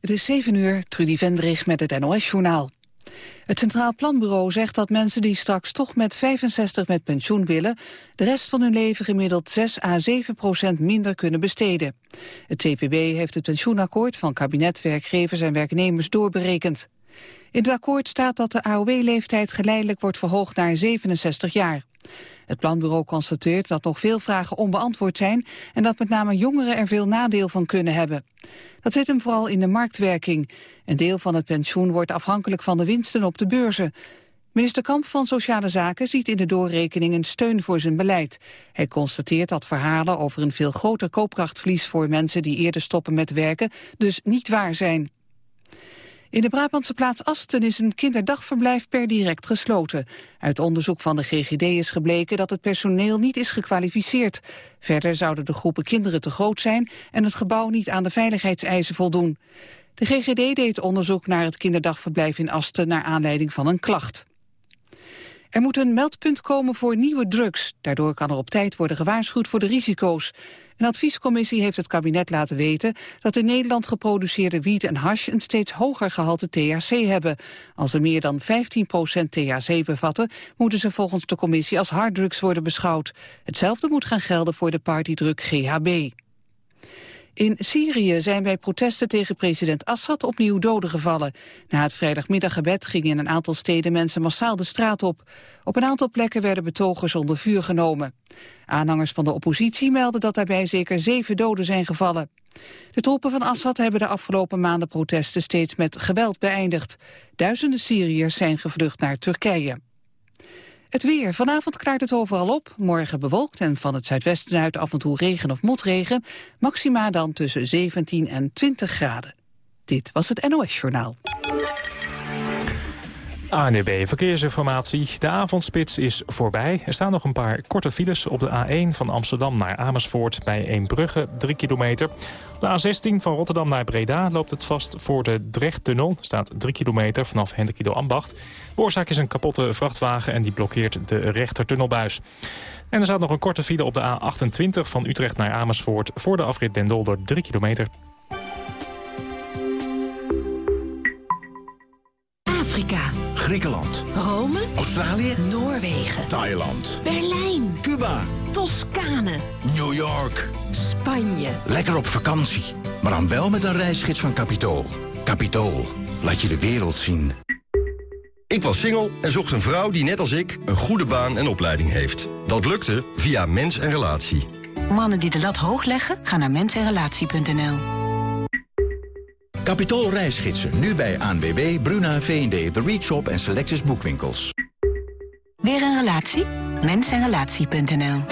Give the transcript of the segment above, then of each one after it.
Het is 7 uur, Trudy Vendrig met het NOS-journaal. Het Centraal Planbureau zegt dat mensen die straks toch met 65 met pensioen willen... de rest van hun leven gemiddeld 6 à 7 procent minder kunnen besteden. Het CPB heeft het pensioenakkoord van kabinet, werkgevers en werknemers doorberekend. In het akkoord staat dat de AOW-leeftijd geleidelijk wordt verhoogd naar 67 jaar. Het planbureau constateert dat nog veel vragen onbeantwoord zijn... en dat met name jongeren er veel nadeel van kunnen hebben. Dat zit hem vooral in de marktwerking. Een deel van het pensioen wordt afhankelijk van de winsten op de beurzen. Minister Kamp van Sociale Zaken ziet in de doorrekening een steun voor zijn beleid. Hij constateert dat verhalen over een veel groter koopkrachtverlies voor mensen die eerder stoppen met werken dus niet waar zijn. In de Brabantse plaats Asten is een kinderdagverblijf per direct gesloten. Uit onderzoek van de GGD is gebleken dat het personeel niet is gekwalificeerd. Verder zouden de groepen kinderen te groot zijn en het gebouw niet aan de veiligheidseisen voldoen. De GGD deed onderzoek naar het kinderdagverblijf in Asten naar aanleiding van een klacht. Er moet een meldpunt komen voor nieuwe drugs. Daardoor kan er op tijd worden gewaarschuwd voor de risico's. Een adviescommissie heeft het kabinet laten weten dat in Nederland geproduceerde wiet en hash een steeds hoger gehalte THC hebben. Als ze meer dan 15% THC bevatten, moeten ze volgens de commissie als harddrugs worden beschouwd. Hetzelfde moet gaan gelden voor de partydruk GHB. In Syrië zijn bij protesten tegen president Assad opnieuw doden gevallen. Na het vrijdagmiddaggebed gingen in een aantal steden mensen massaal de straat op. Op een aantal plekken werden betogers onder vuur genomen. Aanhangers van de oppositie melden dat daarbij zeker zeven doden zijn gevallen. De troepen van Assad hebben de afgelopen maanden protesten steeds met geweld beëindigd. Duizenden Syriërs zijn gevlucht naar Turkije. Het weer. Vanavond klaart het overal op. Morgen bewolkt en van het zuidwesten uit af en toe regen of motregen. Maxima dan tussen 17 en 20 graden. Dit was het NOS Journaal. ANB Verkeersinformatie. De avondspits is voorbij. Er staan nog een paar korte files op de A1 van Amsterdam naar Amersfoort... bij Eembrugge, 3 kilometer. De A16 van Rotterdam naar Breda loopt het vast voor de Drechttunnel. Staat 3 kilometer vanaf Hendekido Ambacht. De oorzaak is een kapotte vrachtwagen en die blokkeert de rechtertunnelbuis. En er staat nog een korte file op de A28 van Utrecht naar Amersfoort... voor de afrit Den Dolder 3 kilometer. Afrika. Griekenland. Rome. Australië. Noorwegen. Thailand. Berlijn. Cuba. Toscane. New York. Spanje. Lekker op vakantie. Maar dan wel met een reisgids van Capitool. Capitool. Laat je de wereld zien. Ik was single en zocht een vrouw die net als ik een goede baan en opleiding heeft. Dat lukte via Mens en Relatie. Mannen die de lat hoog leggen, gaan naar mensenrelatie.nl. Capitool reisgidsen. Nu bij ANWB, Bruna, V&D, The Reach Shop en Selectus Boekwinkels. Weer een relatie? Mensenrelatie.nl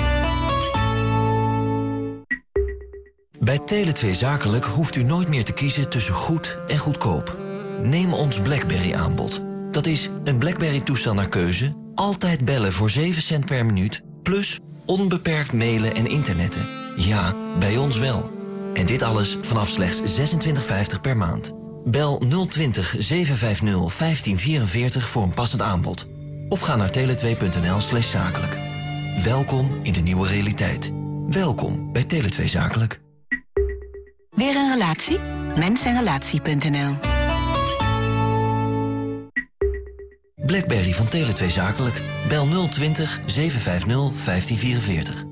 Bij Tele2 Zakelijk hoeft u nooit meer te kiezen tussen goed en goedkoop. Neem ons BlackBerry aanbod. Dat is een BlackBerry-toestel naar keuze, altijd bellen voor 7 cent per minuut... plus onbeperkt mailen en internetten. Ja, bij ons wel. En dit alles vanaf slechts 26,50 per maand. Bel 020 750 1544 voor een passend aanbod. Of ga naar tele2.nl slash zakelijk. Welkom in de nieuwe realiteit. Welkom bij Tele2 Zakelijk. Weer een relatie? Mensenrelatie.nl Blackberry van Tele2 Zakelijk. Bel 020 750 1544.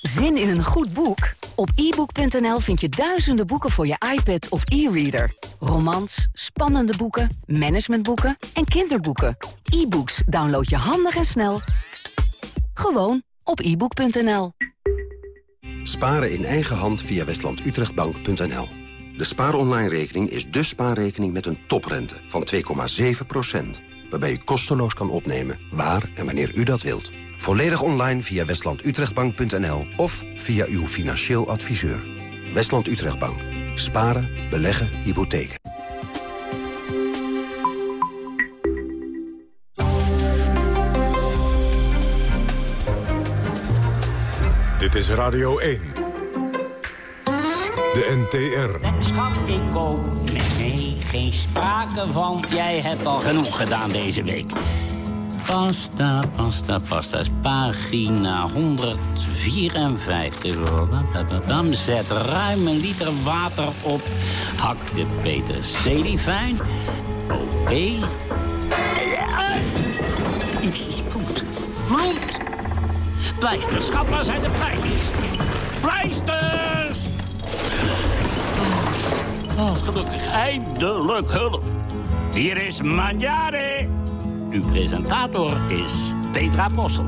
Zin in een goed boek? Op ebook.nl vind je duizenden boeken voor je iPad of e-reader. Romans, spannende boeken, managementboeken en kinderboeken. E-books download je handig en snel. Gewoon op ebook.nl. Sparen in eigen hand via westlandutrechtbank.nl. De spaaronline-rekening is de spaarrekening met een toprente van 2,7%. Waarbij u kosteloos kan opnemen waar en wanneer u dat wilt. Volledig online via westlandutrechtbank.nl of via uw financieel adviseur. Westland Utrechtbank. Sparen, beleggen, hypotheken. Dit is Radio 1. De NTR. Schat, ik kom. Nee, nee, geen sprake van. Jij hebt al genoeg gedaan deze week. Pasta, pasta, pasta. is pagina 154. Zet ruim een liter water op. Hak de peterselie fijn. Oké. Okay. Iets spoed. Bloed. Pleisters, schat, waar zijn de pleisters? Pleisters! Oh, gelukkig, eindelijk hulp. Hier is Manjare. Uw presentator is Petra Possel.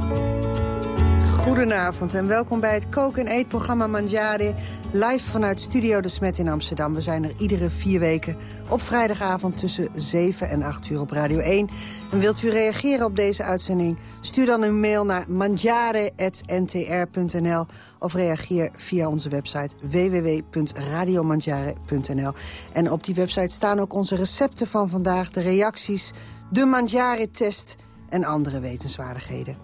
Goedenavond en welkom bij het kook- en eetprogramma Mangiare... live vanuit Studio De Smet in Amsterdam. We zijn er iedere vier weken op vrijdagavond tussen 7 en 8 uur op Radio 1. En wilt u reageren op deze uitzending? Stuur dan een mail naar mangiare.ntr.nl... of reageer via onze website www.radiomangiare.nl. En op die website staan ook onze recepten van vandaag... de reacties, de Mangiare-test en andere wetenswaardigheden.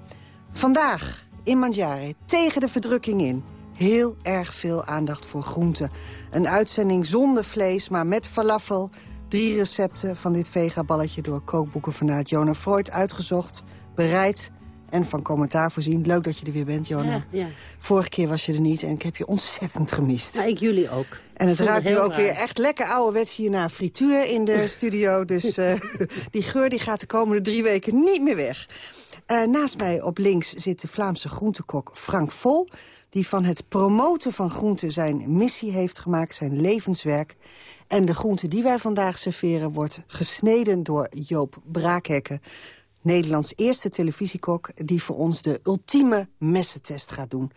Vandaag in Mangiare tegen de verdrukking in. Heel erg veel aandacht voor groenten. Een uitzending zonder vlees, maar met falafel. Drie recepten van dit vegaballetje door kookboeken vanuit Jona Freud uitgezocht, bereid en van commentaar voorzien. Leuk dat je er weer bent, Jona. Ja, ja. Vorige keer was je er niet en ik heb je ontzettend gemist. Nou, ik jullie ook. En het ruikt nu ook raar. weer echt lekker ouderwets hier naar frituur in de studio. Dus eh, die geur die gaat de komende drie weken niet meer weg. Eh, naast mij op links zit de Vlaamse groentekok Frank Vol... die van het promoten van groenten zijn missie heeft gemaakt, zijn levenswerk. En de groente die wij vandaag serveren wordt gesneden door Joop Braakhekken... Nederlands eerste televisiekok die voor ons de ultieme messentest gaat doen.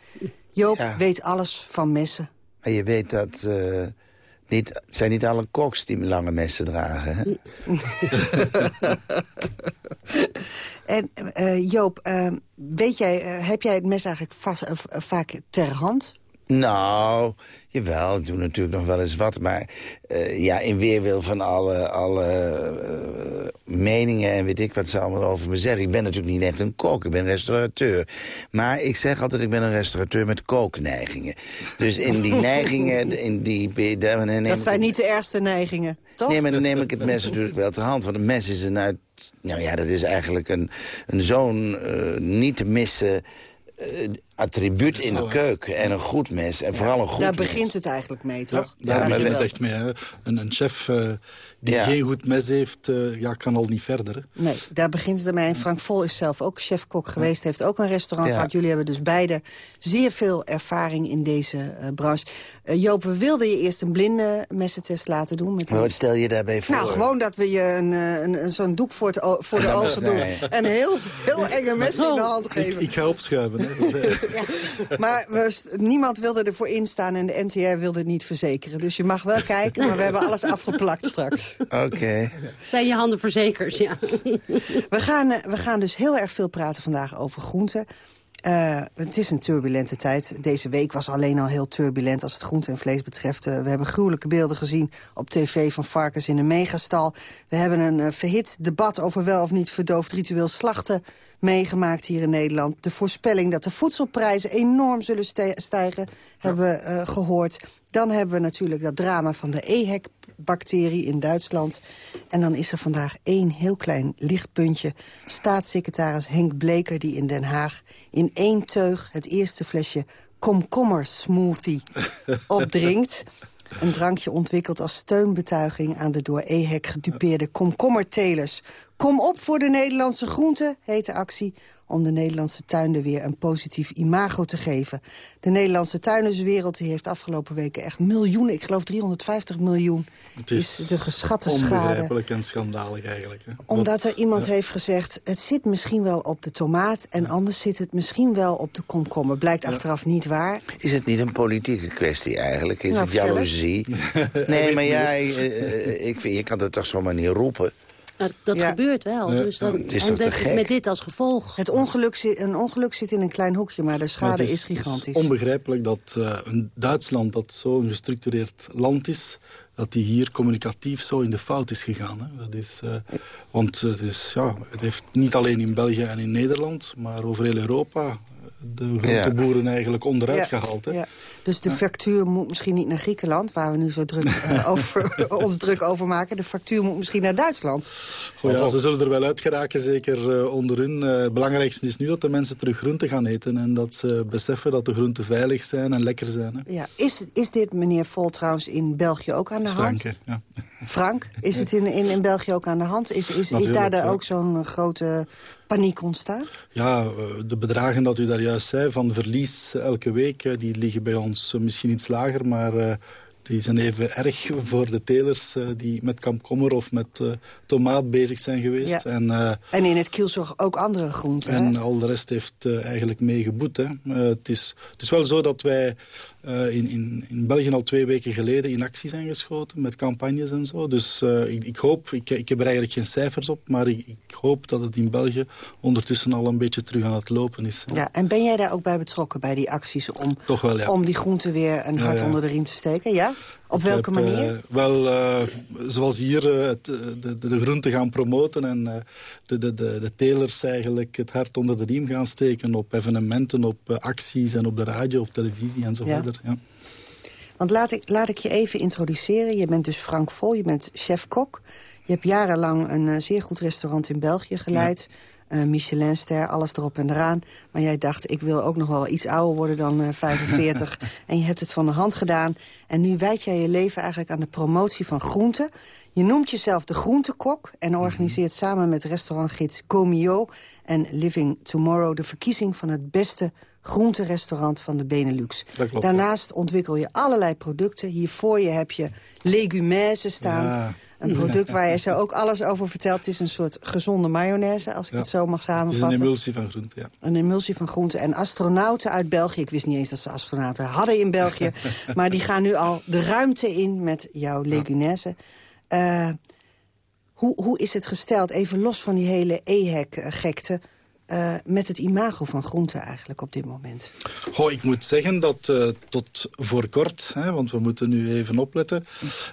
Joop Ja. weet alles van messen. Maar je weet dat... eh, niet, het zijn niet alle koks die lange messen dragen. Hè? En eh, Joop, eh, weet jij, heb jij het mes eigenlijk vast, vaak ter hand? Nou, jawel, ik doe natuurlijk nog wel eens wat. Maar eh, ja, in weerwil van alle, alle eh, meningen en weet ik wat ze allemaal over me zeggen. Ik ben natuurlijk niet echt een kok, ik ben restaurateur. Maar ik zeg altijd, ik ben een restaurateur met kookneigingen. Dus in die neigingen, in die... daar neem Dat ik- zijn niet de ergste neigingen, toch? Nee, maar dan neem ik het mes natuurlijk wel ter hand. Want een mes is een uit... Nou ja, dat is eigenlijk een, een zo'n eh, niet te missen attribuut in de keuken. En een goed mes. En vooral een goed Daar mes. begint het eigenlijk mee, toch? Daar maar begint het echt mee. Hè. Een, een chef eh, die Ja. geen goed mes heeft, eh, ja, kan al niet verder. Hè. Nee, daar begint het ermee. En Frank Vol is zelf ook chef-kok geweest. Heeft ook een restaurant Ja. gehad. Jullie hebben dus beide zeer veel ervaring in deze eh, branche. Joop, we wilden je eerst een blinde messentest laten doen. Met Maar wat stel je daarbij voor? Nou, gewoon dat we je een, een, een, zo'n doek voor, het voor de Ja, ogen doen. nee. En heel, heel enge mes in de hand Ik, geven. ik ga opschuiven. Hè. Maar we, niemand wilde ervoor instaan en de NTR wilde het niet verzekeren. Dus je mag wel kijken, maar we hebben alles afgeplakt straks. Oké. Zijn je handen verzekerd, ja. We gaan, eh, we gaan dus heel erg veel praten vandaag over groenten. Eh, het is een turbulente tijd. Deze week was alleen al heel turbulent als het groente en vlees betreft. Eh, we hebben gruwelijke beelden gezien op tv van varkens in een megastal. We hebben een eh, verhit debat over wel of niet verdoofd ritueel slachten meegemaakt hier in Nederland. De voorspelling dat de voedselprijzen enorm zullen stijgen hebben we eh, gehoord. Dan hebben we natuurlijk dat drama van de EHEC-bacterie in Duitsland. En dan is er vandaag één heel klein lichtpuntje. Staatssecretaris Henk Bleker die in Den Haag in één teug... het eerste flesje komkommersmoothie opdrinkt. Een drankje ontwikkeld als steunbetuiging aan de door EHEC gedupeerde komkommertelers. Kom op voor de Nederlandse groenten, heet de actie... om de Nederlandse tuinder weer een positief imago te geven. De Nederlandse tuinderswereld die heeft afgelopen weken echt miljoenen... ik geloof 350 miljoen is, de geschatte schade. onbegrijpelijk en schandalig eigenlijk. Hè. Omdat Wat- er iemand ja. heeft gezegd... het zit misschien wel op de tomaat... en anders zit het misschien wel op de komkommer. Blijkt achteraf niet waar. Is het niet een politieke kwestie eigenlijk? Is Nou, het jaloezie? nee, maar ja, eh, eh, ik vind, je kan dat toch zomaar niet roepen? Nou, dat Ja. gebeurt wel. Ja. Dus dan, Het is en dat- met dit als gevolg. Het ongeluk zit, een ongeluk zit in een klein hoekje, maar de Maar schade is, gigantisch. Het is onbegrijpelijk dat eh, een Duitsland, dat zo'n gestructureerd land is... dat die hier communicatief zo in de fout is gegaan. Hè. Dat is, eh, want het, is, ja, het heeft niet alleen in België en in Nederland... maar over heel Europa de groenteboeren eigenlijk onderuit Ja, gehaald. Hè. ja. Dus de factuur moet misschien niet naar Griekenland... waar we nu zo druk, eh, over, ons druk over maken. De factuur moet misschien naar Duitsland. Goh, ja, ze zullen er wel uit geraken, zeker eh, onder hun. Eh, het belangrijkste is nu dat de mensen terug groenten gaan eten... en dat ze beseffen dat de groenten veilig zijn en lekker zijn. Hè. Ja. Is, is dit, meneer Vol, trouwens in België ook aan de hand? Frank, ja. Frank, is het in, in, in België ook aan de hand? Is, is, is daar ook zo'n grote paniek ontstaan? Ja, eh, de bedragen dat u daar juist zei van verlies elke week... eh, die liggen bij ons eh, misschien iets lager, maar... die zijn even erg voor de telers die met kamkommer of met tomaat bezig zijn geweest. Ja. En, En in het kielzorg ook andere groenten, En hè? al de rest heeft eh, eigenlijk mee geboet. Hè. Eh, het, is, het is wel zo dat wij eh, in, in, in België al twee weken geleden in actie zijn geschoten met campagnes en zo. Dus eh, ik, ik hoop, ik, ik heb er eigenlijk geen cijfers op, maar ik, ik hoop dat het in België ondertussen al een beetje terug aan het lopen is. Ja, en ben jij daar ook bij betrokken, bij die acties... om, Toch wel, ja. om die groenten weer een Ja, hart ja. onder de riem te steken? Ja? Op welke heb, manier? eh, wel, eh, zoals hier, eh, het, eh, de, de, de groenten gaan promoten... en eh, de, de, de, de telers eigenlijk het hart onder de riem gaan steken... op evenementen, op eh, acties en op de radio, op televisie en zo Ja. verder. Ja. Want laat ik, laat ik je even introduceren. Je bent dus Frank Vol, je bent chef-kok. Je hebt jarenlang een eh, zeer goed restaurant in België geleid. Eh, Michelinster, alles erop en eraan. Maar jij dacht, ik wil ook nog wel iets ouder worden dan eh, 45. en je hebt het van de hand gedaan. En nu wijd jij je leven eigenlijk aan de promotie van groenten. Je noemt jezelf de groentekok... en organiseert samen met restaurantgids Gomio en Living Tomorrow... de verkiezing van het beste groenterestaurant van de Benelux. Klopt, Daarnaast ontwikkel je allerlei producten. Hier voor je heb je legumaise staan. Ja. Een product waar je zo ook alles over vertelt. Het is een soort gezonde mayonaise, als ik Ja. het zo mag Het is een samenvatten. emulsie van groenten, ja. Een emulsie van groenten. En astronauten uit België, ik wist niet eens dat ze astronauten hadden in België... maar die gaan nu al de ruimte in met jouw legunaise. Eh, hoe, hoe is het gesteld, even los van die hele EHEC-gekte... eh, met het imago van groenten eigenlijk op dit moment? Goh, ik moet zeggen dat eh, tot voor kort, hè, want we moeten nu even opletten...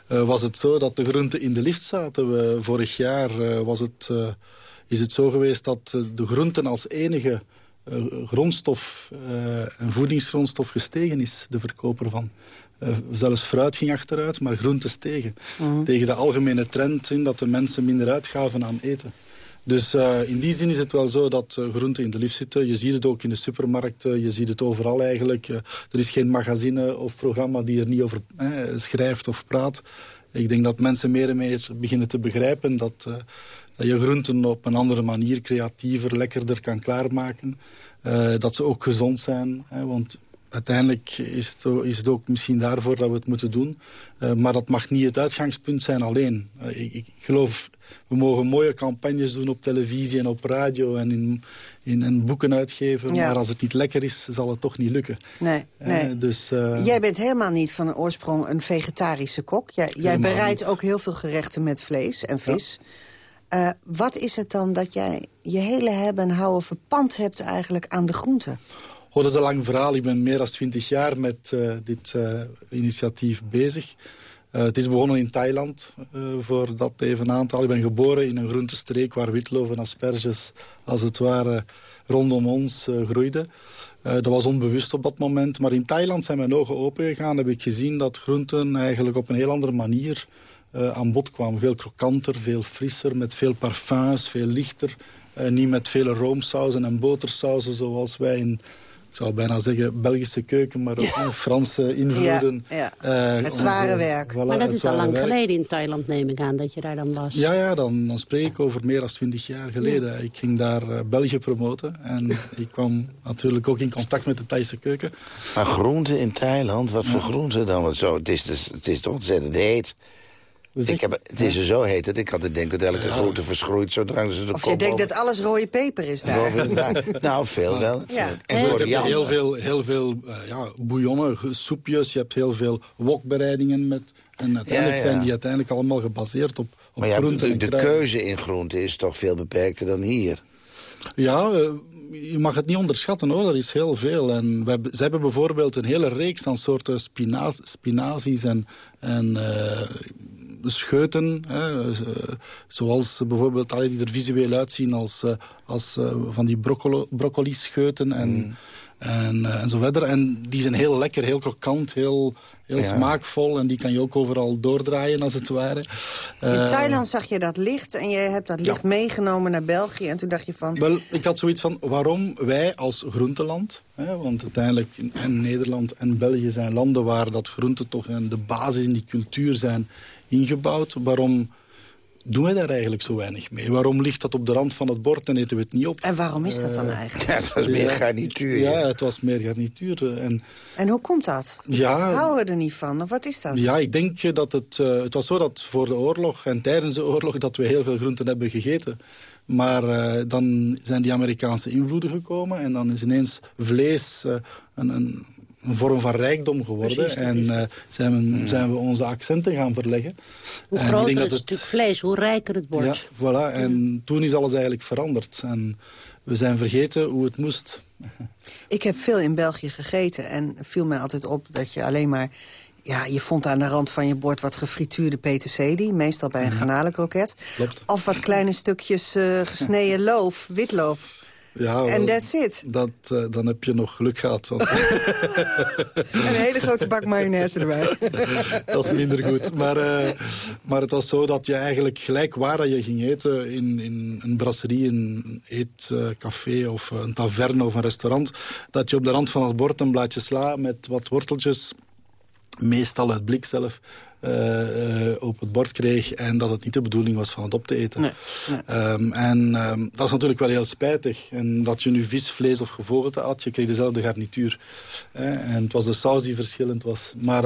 eh, was het zo dat de groenten in de lift zaten. We, vorig jaar was het, is het zo geweest dat de groenten als enige grondstof eh, en voedingsgrondstof gestegen is, de verkoper. Eh, zelfs fruit ging achteruit, maar groenten stegen. Tegen de algemene trend in dat de mensen minder uitgaven aan eten. Dus eh, in die zin is het wel zo dat eh, groenten in de lift zitten. Je ziet het ook in de supermarkten, je ziet het overal eigenlijk. Eh, er is geen magazine of programma die er niet over eh, schrijft of praat. Ik denk dat mensen meer en meer beginnen te begrijpen dat, eh, dat je groenten op een andere manier, creatiever, lekkerder kan klaarmaken. Eh, dat ze ook gezond zijn, want uiteindelijk is het, is het ook misschien daarvoor dat we het moeten doen. Eh, maar dat mag niet het uitgangspunt zijn alleen. Eh, ik, ik geloof, we mogen mooie campagnes doen op televisie en op radio en in, in, en boeken uitgeven. Ja. Maar als het niet lekker is, zal het toch niet lukken. Nee, nee. Eh, dus, eh, Jij bent helemaal niet van oorsprong een vegetarische kok. Jij, jij bereidt ook heel veel gerechten met vlees en vis. Wat is het dan dat jij je hele hebben en houden verpand hebt eigenlijk aan de groenten? Oh, dat is een lang verhaal. Ik ben meer dan twintig jaar met eh, dit eh, initiatief bezig. Eh, het is begonnen in Thailand, voor dat even aantal. Ik ben geboren in een groentestreek waar witloof en asperges als het ware rondom ons groeiden. Dat was onbewust op dat moment. Maar in Thailand zijn mijn ogen opengegaan. Heb ik gezien dat groenten eigenlijk op een heel andere manier aan bod kwamen. Veel krokanter, veel frisser, met veel parfums, veel lichter. Niet met vele roomsauzen en botersauzen zoals wij in... Ik zou bijna zeggen Belgische keuken, maar ook Franse invloeden. Ja, Eh, Het onze- zware werk. voilà, maar dat is al lang werk. geleden in Thailand, neem ik aan, dat je daar dan was. Ja, ja dan, dan spreek ik over meer dan twintig jaar geleden. Ik ging daar eh, België promoten. En ik kwam natuurlijk ook in contact met de Thaise keuken. Maar groenten in Thailand, wat voor groenten dan? Want zo, het, is dus, het is toch ontzettend heet. Ik heb, het is er zo heet dat ik altijd denk dat elke groente verschroeit zodra ze de Of je denkt over- dat alles rode peper is daar? nou, nou, veel wel. Ja. En Je hebt heel veel, heel veel eh, ja, bouillonnen, soepjes. Je hebt heel veel wokbereidingen. Met, en uiteindelijk Ja, ja. zijn die uiteindelijk allemaal gebaseerd op, op Maar ja, groenten de, keuze in groenten is toch veel beperkter dan hier. Ja, eh, je mag het niet onderschatten hoor, er is heel veel. En we hebben, ze hebben bijvoorbeeld een hele reeks aan soorten spina spinazies en, en eh, scheuten. Hè, eh, zoals bijvoorbeeld alle die er visueel uitzien als, eh, als eh, van die broccolo broccoli-scheuten. En, en, uh, en zo verder. En die zijn heel lekker, heel krokant, heel, heel Ja. smaakvol. En die kan je ook overal doordraaien, als het ware. In Eh, Thailand zag je dat licht en je hebt dat licht meegenomen naar België. En toen dacht je van... Wel, ik had zoiets van waarom wij als groenteland... Hè, want uiteindelijk en Nederland en België zijn landen waar dat groente toch en de basis in die cultuur zijn ingebouwd. Waarom doen wij daar eigenlijk zo weinig mee? Waarom ligt dat op de rand van het bord en eten we het niet op? En waarom is dat dan eigenlijk? Ja, het was meer garnituur. Ja, het was meer garnituur. eh, En En hoe komt dat? Ja. Houden we er niet van? Of wat is dat? Ja, ik denk eh, dat het... eh, het was zo dat voor de oorlog en tijdens de oorlog... dat we heel veel groenten hebben gegeten. Maar eh, dan zijn die Amerikaanse invloeden gekomen... en dan is ineens vlees eh, een, een, een vorm van rijkdom geworden. Precies, en eh, het. zijn, we, zijn we onze accenten gaan verleggen. Hoe En ik groter denk het dat stuk vlees, hoe rijker het wordt. Ja, voilà. En toen is alles eigenlijk veranderd. En we zijn vergeten hoe het moest. Ik heb veel in België gegeten en viel mij altijd op dat je alleen maar... Ja, je vond aan de rand van je bord wat gefrituurde peterselie. Meestal bij een. Klopt. Of wat kleine stukjes eh, gesneden loof, witloof. Ja, En that's it. Dat, eh, dan heb je nog geluk gehad. Want En een hele grote bak mayonaise erbij. dat is minder goed. Maar, eh, maar het was zo dat je eigenlijk gelijk waar dat je ging eten... in, in een brasserie, een eetcafé of een taverne of een restaurant... dat je op de rand van het bord een blaadje sla met wat worteltjes... meestal uit blik zelf... eh, eh, op het bord kreeg en dat het niet de bedoeling was van het op te eten. Ehm, en ehm, dat is natuurlijk wel heel spijtig. En dat je nu vis, vlees of gevogelte had, je kreeg dezelfde garnituur. hè. en het was de saus die verschillend was. Maar,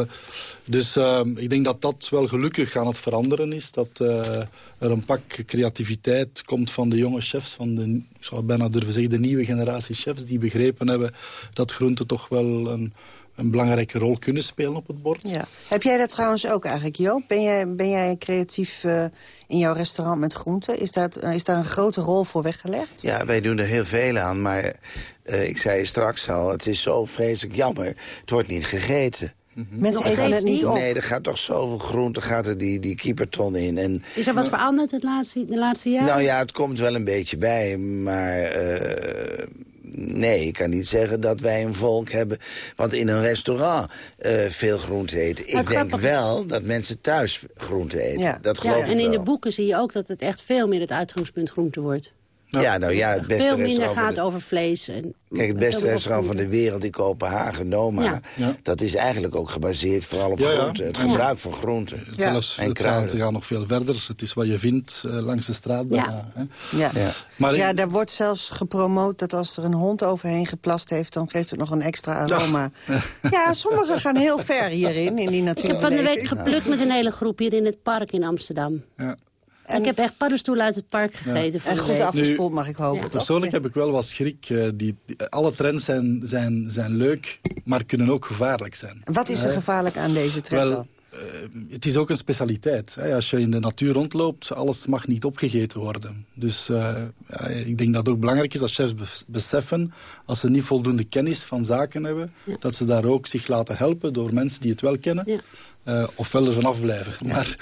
dus ehm, ik denk dat dat wel gelukkig aan het veranderen is. Dat eh, er een pak creativiteit komt van de jonge chefs, van de, ik zou bijna durven zeggen, de nieuwe generatie chefs, die begrepen hebben dat groenten toch wel een, een belangrijke rol kunnen spelen op het bord. Ja. Heb jij dat trouwens ook eigenlijk, Joop? Ben jij, ben jij creatief eh, in jouw restaurant met groenten? Is, dat, eh, is daar een grote rol voor weggelegd? Ja, wij doen er heel veel aan, maar eh, ik zei straks al, het is zo vreselijk jammer. Het wordt niet gegeten. Mensen eten het niet op. Nee, er gaat toch zoveel groente, gaat er die, die kieperton in. En, Is er wat veranderd het laatste, de laatste jaren? Nou ja, het komt wel een beetje bij, maar... Nee, ik kan niet zeggen dat wij een volk hebben... wat in een restaurant eh, veel groente eten. Ik denk wel dat mensen thuis groente eten. Dat geloof ja, ik en in de boeken zie je ook dat het echt veel meer het uitgangspunt groente wordt. Ja, nou ja, het beste veel minder gaat de- over vlees. En Kijk, het beste restaurant van de wereld in Kopenhagen, Noma... Ja. Ja. dat is eigenlijk ook gebaseerd vooral op Ja, groenten. Het Ja. gebruik van groenten. Zelfs En het gaat, kruiden. ze gaan nog veel verder. Het is wat je vindt eh, langs de straat. bijna, hè. Ja. Ja. Maar ja, ik- daar wordt zelfs gepromoot dat als er een hond overheen geplast heeft... dan geeft het nog een extra aroma. Ja, sommigen gaan heel ver hierin, in die Ik natuurlijk. heb van de week geplukt met een hele groep hier in het park in Amsterdam. Ja. Ik heb echt paddenstoelen uit het park gegeten. En goed afgespoeld, mag ik hopen. Persoonlijk heb ik wel wat schrik. eh, die, die- alle trends zijn, zijn, zijn leuk, maar kunnen ook gevaarlijk zijn. Wat is er Eh, gevaarlijk aan deze trend Wel, dan? eh, het is ook een specialiteit. Hè. Als je in de natuur rondloopt, alles mag niet opgegeten worden. Dus eh, ja, ik denk dat het ook belangrijk is dat chefs bes- beseffen... als ze niet voldoende kennis van zaken hebben... dat ze daar ook zich laten helpen door mensen die het wel kennen... Ja. Eh, ofwel er vanaf blijven. Maar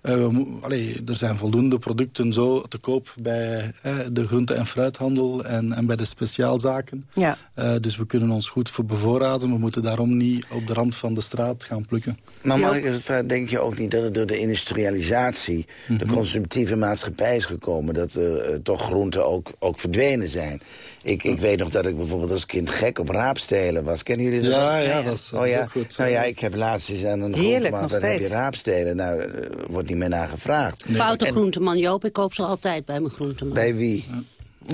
eh, we mo- allee, er zijn voldoende producten zo te koop bij eh, de groente- en fruithandel... En, en bij de speciaalzaken. Ja. Eh, dus we kunnen ons goed voor bevoorraden. We moeten daarom niet op de rand van de straat gaan plukken. Maar denk je ook niet dat het door de industrialisatie... de Mhm. consumptieve maatschappij is gekomen... dat er toch groenten ook, ook verdwenen zijn? Ik, ik weet nog dat ik bijvoorbeeld als kind gek op raapstelen was. Kennen jullie dat? Ja, ja, dat is- dat oh, is ja. ook goed. Nou ja, ik heb laatst eens aan een Heerlijk, groenteman... nog dan heb je steeds. raapstelen. Nou, er wordt niet meer naar gevraagd. Foute En groenteman Joop, ik koop ze altijd bij mijn groenteman. Bij wie?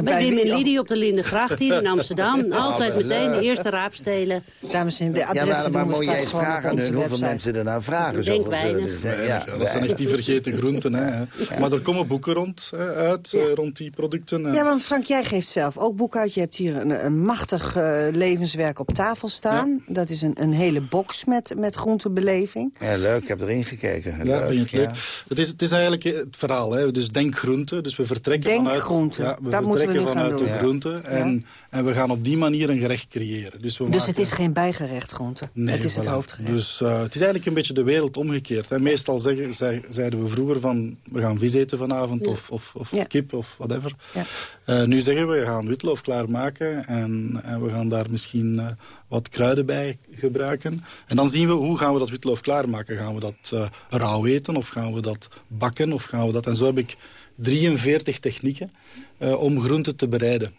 Bij Wim en? Lidie op de Lindengracht hier in Amsterdam. Altijd meteen de eerste raapstelen. Dames en heren, de Ja, adressen maar, doen maar we moet jij eens vragen aan hoeveel website. mensen er nou vragen? Ik denk weinig. Ja, Ja, dat zijn echt die vergeten groenten. Hè. Maar er komen boeken rond, hè, uit, eh, rond die producten. eh. Ja, want Frank, jij geeft zelf ook boeken uit. Je hebt hier een, een machtig eh, levenswerk op tafel staan. Dat is een, een hele box met, met groentebeleving. Ja, leuk. Ik heb erin gekeken. Ja, Leuk, vind je het ja. leuk? Het, is, het is eigenlijk het verhaal. Hè. Dus denk groente. Dus we vertrekken Denk vanuit... groente. Ja, we Dat moeten we vanuit de groente. En, en we gaan op die manier een gerecht creëren. Dus, we Dus maken- het is geen bijgerecht groente. Nee, het is het hoofdgerecht. Dus eh, het is eigenlijk een beetje de wereld omgekeerd. En meestal zeggen, zei- zeiden we vroeger van... we gaan vis eten vanavond of, of, of kip of whatever. Ja. Eh, nu zeggen we, we gaan witloof klaarmaken... en, en we gaan daar misschien eh, wat kruiden bij gebruiken. En dan zien we, hoe gaan we dat witloof klaarmaken? Gaan we dat eh, rauw eten of gaan we dat bakken? Of gaan we dat... En zo heb ik 43 technieken eh, om groenten te bereiden.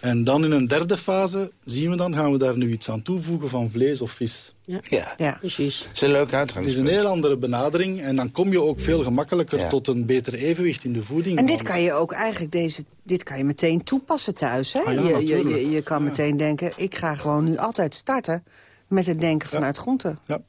En dan in een derde fase zien we dan, gaan we daar nu iets aan toevoegen van vlees of vis. Ja, ja. precies. Het is een leuk Het is uitgangspunt. een heel andere benadering en dan kom je ook veel gemakkelijker Ja. tot een beter evenwicht in de voeding. En dit kan je ook eigenlijk deze, dit kan je meteen toepassen thuis. Hè? Ah ja, je, je, natuurlijk. je, je kan meteen denken, ik ga gewoon nu altijd starten met het denken vanuit groente. Ja.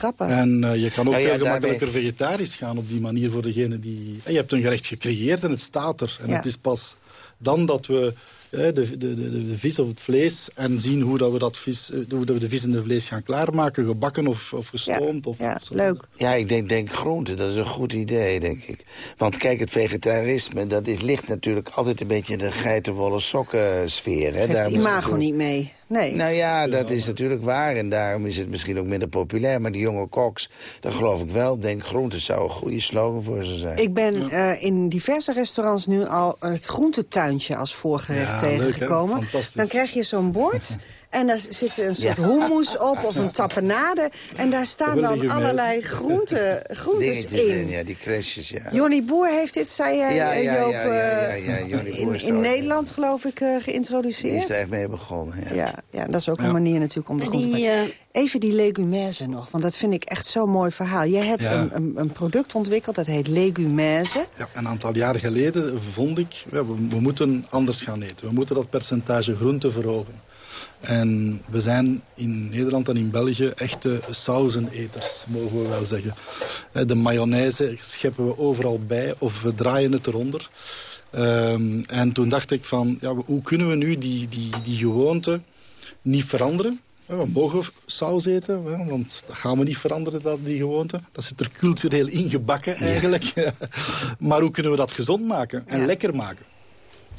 Grappig. En eh, je kan ook ja, veel daarbij- gemakkelijker vegetarisch gaan op die manier voor degene die... En je hebt een gerecht gecreëerd en het staat er. En Ja. het is pas dan dat we eh, de, de, de, de, vis of het vlees... en zien hoe, dat we, dat vis, eh, hoe dat we de vis en de vlees gaan klaarmaken. Gebakken of, of gestoomd. Of, ja, of zo. leuk. Ja, ik denk, denk groente, dat is een goed idee, denk ik. Want kijk, het vegetarisme, dat is, ligt natuurlijk altijd een beetje in de geitenwolle sokken sfeer. Hè? Is imago natuurlijk- niet mee. Nee. Nou ja, dat is natuurlijk waar en daarom is het misschien ook minder populair. Maar die jonge koks, dat geloof ik wel, denk groente zou een goede slogan voor ze zijn. Ik ben eh, in diverse restaurants nu al het groentetuintje als voorgerecht Ja, tegengekomen. Dan krijg je zo'n bord en daar zit een soort Ja. hummus op of een tapenade. En daar staan dan allerlei groente, groentes in. Ja, die crashes, ja. Johnny Boer heeft dit, zei jij, Ja, eh, ja, Joop, ja, ja, eh, ja, ja, Johnny Boer in, er- Nederland geloof ik eh, Die geïntroduceerd. is er echt mee begonnen, ja. Ja, ja, dat is ook Ja. een manier natuurlijk om de grond te die, brengen. eh, Even die legumaise nog, want dat vind ik echt zo'n mooi verhaal. Je hebt Ja. een, een, een product ontwikkeld, dat heet legumaise. Ja, een aantal jaren geleden vond ik, we, we moeten anders gaan eten. We moeten dat percentage groente verhogen. En we zijn in Nederland en in België echte sauzeneters, mogen we wel zeggen. Eh, De mayonaise scheppen we overal bij of we draaien het eronder. Ehm, en toen dacht ik van, ja, hoe kunnen we nu die, die, die gewoonte niet veranderen? Ja, We mogen saus eten, want dat gaan we niet veranderen, dat, die gewoonte. Dat zit er cultureel ingebakken eigenlijk. maar hoe kunnen we dat gezond maken en lekker maken?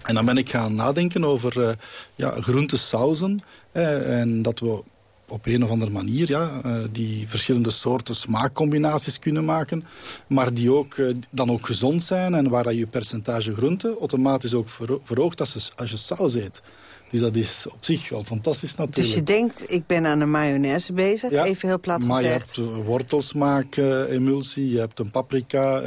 En dan ben ik gaan nadenken over eh ja, groentesauzen. eh, en dat we op een of andere manier ja, eh, die verschillende soorten smaakcombinaties kunnen maken. Maar die ook, eh, dan ook gezond zijn en waar dat je percentage groente automatisch ook verho- verhoogt als je, als je saus eet. Dus dat is op zich wel fantastisch natuurlijk. Dus je denkt, ik ben aan de mayonaise bezig, Ja, even heel plat maar gezegd. je hebt uh, wortelsmaak-emulsie, je hebt een paprika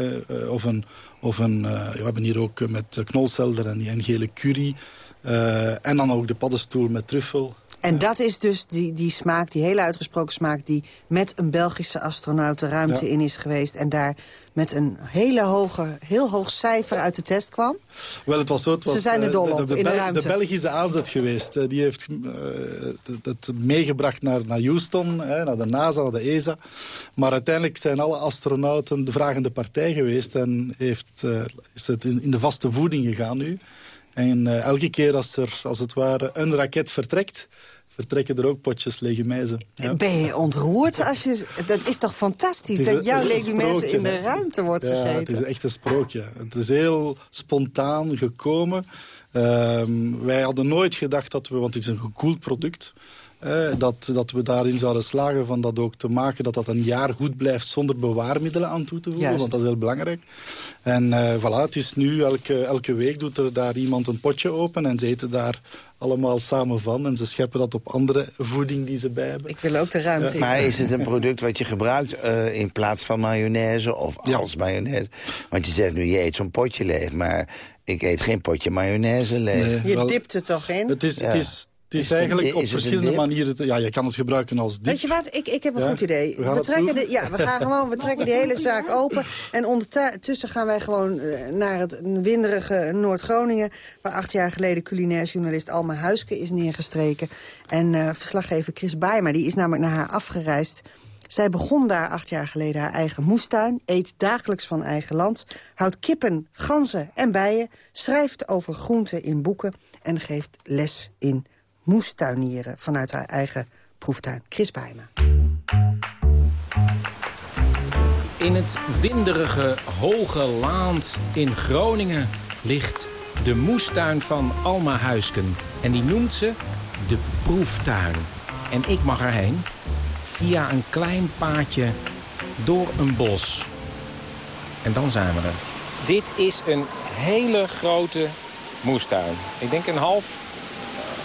of een... Of een eh, we hebben hier ook met knolselder en, en gele curry. eh, en dan ook de paddenstoel met truffel. En dat is dus die, die smaak, die hele uitgesproken smaak... die met een Belgische astronaut de ruimte Ja. in is geweest... en daar met een hele hoge, heel hoog cijfer uit de test kwam. Wel, het was zo, het was, Ze zijn er eh, dol de, op, de, in de ruimte. de Belgische aanzet geweest. Eh, die heeft eh, het- meegebracht naar, naar Houston, hè, naar de NASA, naar de ESA. Maar uiteindelijk zijn alle astronauten de vragende partij geweest... en heeft, is het in, in de vaste voeding gegaan nu. En eh, elke keer als er, als het ware, een raket vertrekt... vertrekken er ook potjes legumeise. Ja. Ben je ontroerd? Als je, dat is toch fantastisch is dat jouw sprookje, in de ruimte wordt ja, gegeten? het is echt een sprookje. Het is heel spontaan gekomen. Ehm, wij hadden nooit gedacht dat we, want het is een gekoeld product... eh, dat, dat we daarin zouden slagen van dat ook te maken... dat dat een jaar goed blijft zonder bewaarmiddelen aan toe te voegen. Juist. Want dat is heel belangrijk. En eh voilà, het is nu, elke, elke week doet er daar iemand een potje open... en ze eten daar allemaal samen van. En ze scheppen dat op andere voeding die ze bij hebben. Ik wil ook de ruimte in. Maar is het een product wat je gebruikt eh, in plaats van mayonaise of als mayonaise? Want je zegt nu, je eet zo'n potje leeg, maar ik eet geen potje mayonaise leeg. Nee, Je wel- dipt het toch in? Het is, Ja. het is, het is Is het een eigenlijk op is verschillende manieren... te- ja, je kan het gebruiken als dip. Weet je wat, ik, ik heb een Ja? goed idee. We trekken de, ja, we gaan gewoon, we trekken die hele zaak open. En ondertussen gaan wij gewoon eh, naar het winderige Noord-Groningen... waar acht jaar geleden culinair journalist Alma Huiske is neergestreken. En eh, verslaggever Chris Bijma, die is namelijk naar haar afgereisd... Zij begon daar acht jaar geleden haar eigen moestuin... eet dagelijks van eigen land, houdt kippen, ganzen en bijen... schrijft over groenten in boeken en geeft les in moestuinieren... vanuit haar eigen proeftuin. Chris Bijma. In het winderige Hoge Laand in Groningen ligt de moestuin van Alma Huisken. En die noemt ze de proeftuin. En ik mag erheen via een klein paadje door een bos. En dan zijn we er. Dit is een hele grote moestuin. Ik denk een half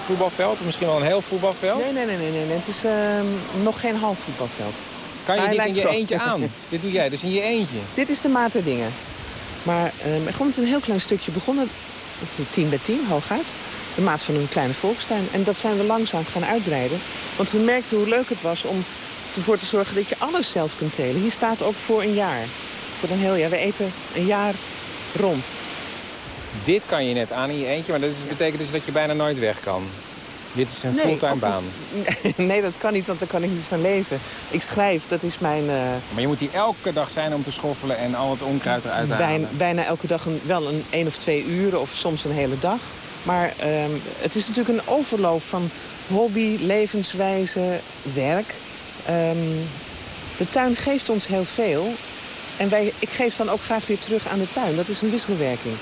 voetbalveld, of misschien wel een heel voetbalveld. Nee, nee, nee, nee, nee. het is ehm, nog geen half voetbalveld. Kan je Maar dit in je eentje aan? dit doe jij dus in je eentje. Dit is de Materdingen. Maar ehm er komt een heel klein stukje begonnen, 10 bij 10, hooguit. De maat van een kleine volkstuin. En dat zijn we langzaam gaan uitbreiden. Want we merkten hoe leuk het was om ervoor te zorgen dat je alles zelf kunt telen. Hier staat ook voor een jaar. Voor een heel jaar. We eten een jaar rond. Dit kan je net aan in je eentje, maar dat is- betekent dus dat je bijna nooit weg kan. Dit is een Nee, fulltime baan. Nee, dat kan niet, want daar kan ik niet van leven. Ik schrijf, dat is mijn... eh, Maar je moet hier elke dag zijn om te schoffelen en al het onkruid eruit te halen. bijna, bijna elke dag een, wel een één of twee uren of soms een hele dag. Maar ehm, het is natuurlijk een overloop van hobby, levenswijze, werk. Ehm, de tuin geeft ons heel veel. En wij, ik geef dan ook graag weer terug aan de tuin. Dat is een wisselwerking.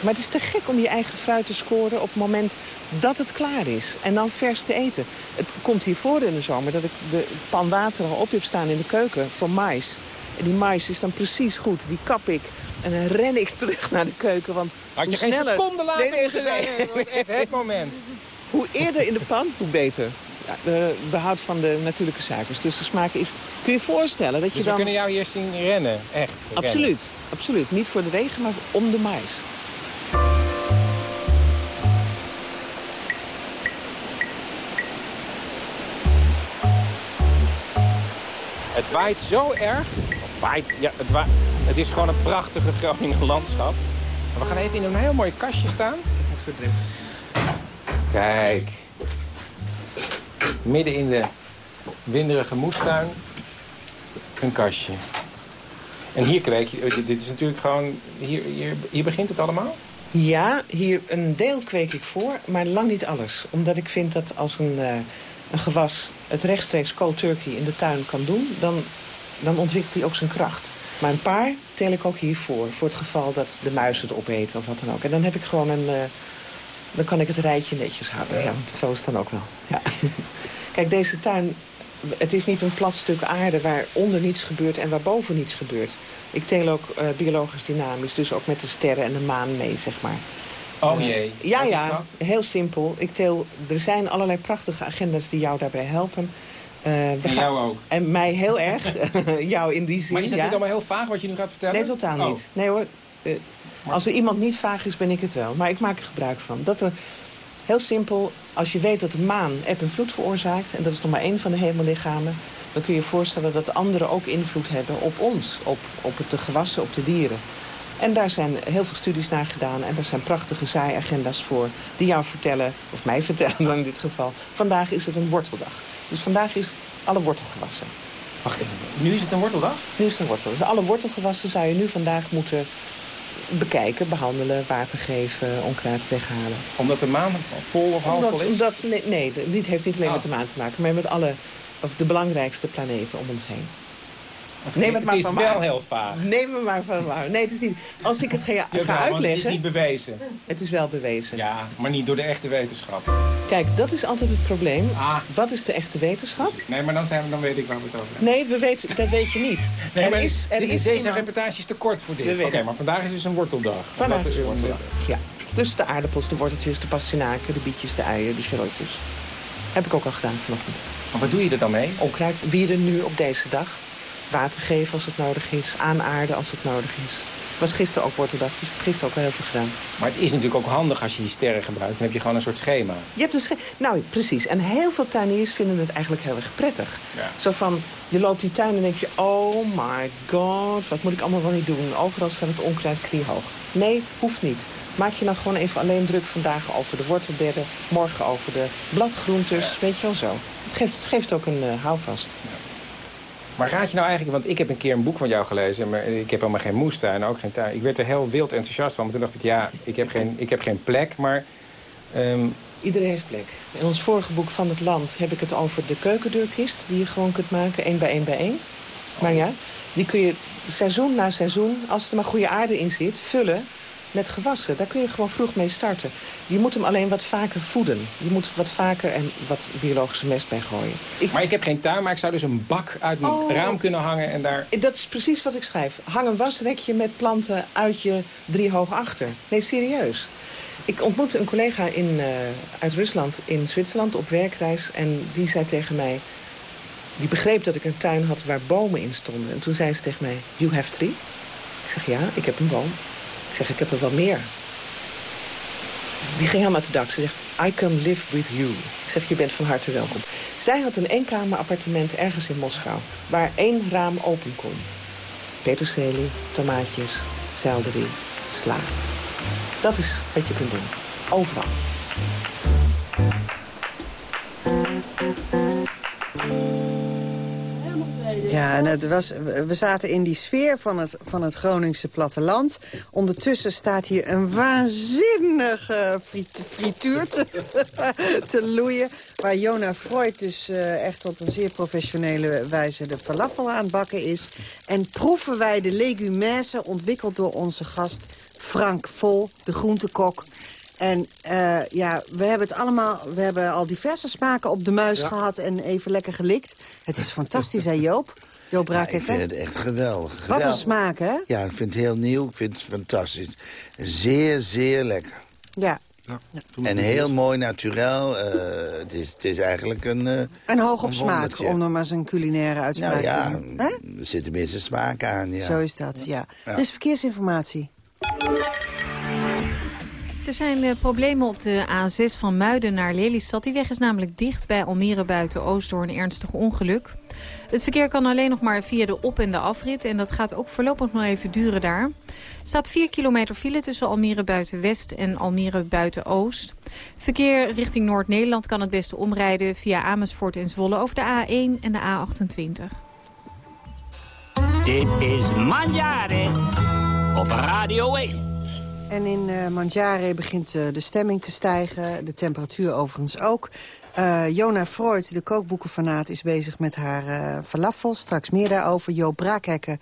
Maar het is te gek om je eigen fruit te scoren op het moment dat het klaar is. En dan vers te eten. Het komt hier voor in de zomer dat ik de pan water al op heb staan in de keuken voor mais. En die mais is dan precies goed. Die kap ik en dan ren ik terug naar de keuken. Want Had je geen sneller... seconde later Nee, nee, moeten zijn? nee. Dat was echt het moment. Hoe eerder in de pan, hoe beter. Ja, de behoud van de natuurlijke suikers. Dus de smaak is... Kun je je voorstellen dat je Dus we dan... kunnen jou hier zien rennen, echt. rennen. Absoluut, absoluut. Niet voor de regen, maar om de mais. Het waait zo erg. Of waait, ja, het, wa het is gewoon een prachtige Groninger landschap. We gaan even in een heel mooi kastje staan. Kijk. Midden in de winderige moestuin. Een kastje. En hier kweek je... eh, Dit is natuurlijk gewoon... Hier, hier, hier begint het allemaal? Ja, hier een deel kweek ik voor, maar lang niet alles. Omdat ik vind dat als een, eh, een gewas het rechtstreeks cold turkey in de tuin kan doen... dan, dan ontwikkelt hij ook zijn kracht. Maar een paar tel ik ook hiervoor. Voor het geval dat de muizen het opeten of wat dan ook. En dan heb ik gewoon een... eh, dan kan ik het rijtje netjes houden. Ja, want zo is het dan ook wel. Ja. Kijk, deze tuin... Het is niet een plat stuk aarde waar onder niets gebeurt en waar boven niets gebeurt. Ik tel ook eh, biologisch dynamisch, dus ook met de sterren en de maan mee, zeg maar. Oh Eh, jee. Ja, Wat ja, heel simpel. Ik tel, er zijn allerlei prachtige agenda's die jou daarbij helpen. We En gaan- jou ook. En mij heel erg. jou in die zin, Maar is dat ja. niet allemaal heel vaag wat je nu gaat vertellen? Nee, totaal Oh. niet. Nee hoor. Eh, als er iemand niet vaag is, ben ik het wel. Maar ik maak er gebruik van. Dat er, heel simpel, als je weet dat de maan eb en vloed veroorzaakt... en dat is nog maar één van de hemellichamen... dan kun je je voorstellen dat anderen ook invloed hebben op ons. Op, op het de gewassen, op de dieren. En daar zijn heel veel studies naar gedaan. En daar zijn prachtige zaaiagenda's voor. Die jou vertellen, of mij vertellen dan in dit geval... vandaag is het een worteldag. Dus vandaag is het alle wortelgewassen. Wacht even, nu is het een worteldag? Nu is het een wortel. Dus alle wortelgewassen zou je nu vandaag moeten bekijken, behandelen, water geven, onkruid weghalen. Omdat de maan vol of half vol is? omdat, nee, nee, dit heeft niet alleen Oh. met de maan te maken, maar met alle, of de belangrijkste planeten om ons heen. Het, Neem het maar is van wel waar. heel vaag. Neem maar van waar. Nee, het is niet. Als ik het ga, ga Jawel, uitleggen. Het is niet bewezen. Het is wel bewezen. Ja, maar niet door de echte wetenschap. Kijk, dat is altijd het probleem. Ah. Wat is de echte wetenschap? Nee, maar dan, zijn we, dan weet ik waar we het over hebben. Nee, we weten, dat weet je niet. Nee, Er maar is- er dit- is deze iemand- reportage is te kort voor dit. Oké, maar vandaag is dus een worteldag. Vandaag is er- het worteldag. Ja. Dus de aardappels, de worteltjes, de pastinaken, de bietjes, de uien, de charlotjes. Heb ik ook al gedaan vanochtend. Maar wat doe je er dan mee? Onkruid wieren nu op deze dag. Water geven als het nodig is. Aanaarden als het nodig is. Het was gisteren ook worteldag, dus ik heb gisteren ook wel heel veel gedaan. Maar het is natuurlijk ook handig als je die sterren gebruikt. Dan heb je gewoon een soort schema. Je hebt dus geen... Nou, precies. En heel veel tuiniers vinden het eigenlijk heel erg prettig. Ja. Zo van, je loopt die tuin en denk je... Oh my god, wat moet ik allemaal wel niet doen? Overal staat het onkruid kniehoog. Nee, hoeft niet. Maak je dan gewoon even alleen druk vandaag over de wortelbedden. Morgen over de bladgroentes. Weet je wel zo. Het geeft, het geeft ook een eh, houvast. Maar raad je nou eigenlijk, want ik heb een keer een boek van jou gelezen... maar ik heb helemaal geen moestuin, ook geen tuin. Ik werd er heel wild enthousiast van, maar toen dacht ik... ja, ik heb geen, ik heb geen plek, maar... ehm, Iedereen heeft plek. In ons vorige boek van het land heb ik het over de keukendeurkist... die je gewoon kunt maken, één bij één bij één. Maar ja, die kun je seizoen na seizoen, als er maar goede aarde in zit, vullen... met gewassen. Daar kun je gewoon vroeg mee starten. Je moet hem alleen wat vaker voeden. Je moet wat vaker en wat biologische mest bij gooien. Ik... Maar ik heb geen tuin, maar ik zou dus een bak uit mijn Oh. raam kunnen hangen en daar... Dat is precies wat ik schrijf. Hang een wasrekje met planten uit je driehoog achter. Nee, serieus. Ik ontmoette een collega in, eh, uit Rusland in Zwitserland op werkreis. En die zei tegen mij... Die begreep dat ik een tuin had waar bomen in stonden. En toen zei ze tegen mij, you have three? Ik zeg, ja, ik heb een boom. Ik zeg, ik heb er wel meer. Die ging helemaal de dak. Ze zegt, I come live with you. Ik zeg, je bent van harte welkom. Zij had een eenkamer appartement ergens in Moskou... waar één raam open kon. Peterselie, tomaatjes, selderie, sla. Dat is wat je kunt doen. Overal. Ja, en het was, we zaten in die sfeer van het, van het Groningse platteland. Ondertussen staat hier een waanzinnige frituur te, loeien... waar Jona Freud dus eh, echt op een zeer professionele wijze de falafel aan het bakken is. En proeven wij de legumaise, ontwikkeld door onze gast Frank Vol, de groentekok... En eh, ja, we hebben het allemaal, we hebben al diverse smaken op de muis gehad en even lekker gelikt. Het is fantastisch, hè Joop? Joop Ja, ik vind hè? het echt geweldig. Wat een smaak, hè? Ja, ik vind het heel nieuw. Ik vind het fantastisch. Zeer, zeer lekker. Ja. En heel mooi naturel. eh, het, is, het is eigenlijk een... eh, En hoog op een smaak, om nog maar eens een culinaire uitspraak Nou ja, te doen. Hè? er zit tenminste smaak aan, ja. Zo is dat, ja. Ja. Dit is verkeersinformatie. Er zijn eh, problemen op de A6 van Muiden naar Lelystad. Die weg is namelijk dicht bij Almere buiten Oost door een ernstig ongeluk. Het verkeer kan alleen nog maar via de op- en de afrit. En dat gaat ook voorlopig nog even duren daar. Er staat 4 kilometer file tussen Almere buiten West en Almere buiten Oost. Verkeer richting Noord-Nederland kan het beste omrijden via Amersfoort en Zwolle over de A1 en de A28. Dit is Manjare op Radio 1. En in Mandjare begint eh, de stemming te stijgen. De temperatuur overigens ook. Eh, Jona Freud, de kookboekenfanaat, is bezig met haar eh falafel. Straks meer daarover. Joop Braakhekken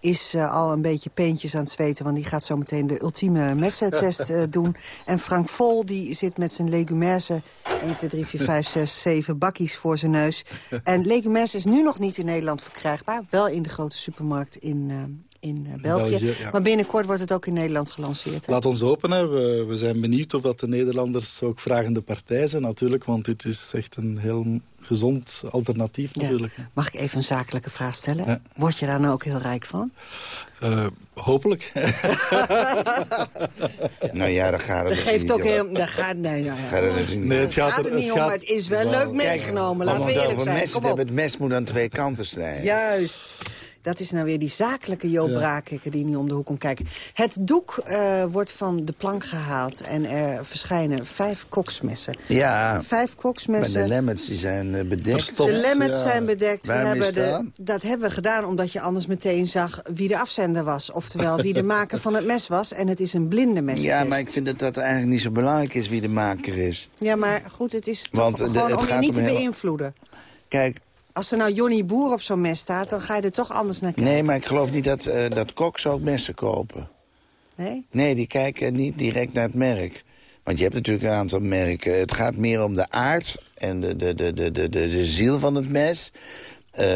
is al een beetje peentjes aan het zweten... want die gaat zo meteen de ultieme messentest doen. En Frank Vol die zit met zijn legumaise... 1, 2, 3, 4, 5, 6, 7 bakkies voor zijn neus. En legumaise is nu nog niet in Nederland verkrijgbaar. Wel in de grote supermarkt in, in eh, België. België, ja. Maar binnenkort wordt het ook in Nederland gelanceerd. hè? Laat ons hopen. Hè. We, we zijn benieuwd of dat de Nederlanders ook vragende partij zijn natuurlijk. Want dit is echt een heel gezond alternatief natuurlijk. Mag ik even een zakelijke vraag stellen? Ja. Word je daar nou ook heel rijk van? Eh, hopelijk. Nou ja, daar gaat het Dat geeft niet ook om. heel... Dat gaat, nee, nou ja. Gaat het dus niet Nee, om. het Het gaat gaat er- er niet het om, gaat- maar het is wel Wel, leuk meegenomen. Laten we eerlijk zijn. Kom hebben, op. het mes moet aan twee kanten snijden. Juist. Dat is nou weer die zakelijke Joop Ja. Braakhekker die niet om de hoek komt kijken. Het doek eh, wordt van de plank gehaald en er verschijnen vijf koksmessen. Ja, Vijf maar koksmessen. de die zijn eh, bedekt. De Ja. zijn bedekt. We Waarom hebben de, dat? dat hebben we gedaan omdat je anders meteen zag wie de afzender was. Oftewel wie de maker van het mes was. En het is een blinde mes. Ja, maar ik vind dat dat eigenlijk niet zo belangrijk is wie de maker is. Ja, maar goed, het is toch Want de- gewoon het om je gaat niet om te heel- beïnvloeden. Kijk, Als er nou Johnny Boer op zo'n mes staat, dan ga je er toch anders naar kijken. nee, maar ik geloof niet dat, eh, dat koks ook messen kopen. Nee? Nee, die kijken niet direct naar het merk. Want je hebt natuurlijk een aantal merken. Het gaat meer om de aard en de, de, de, de, de, de, de ziel van het mes. Eh,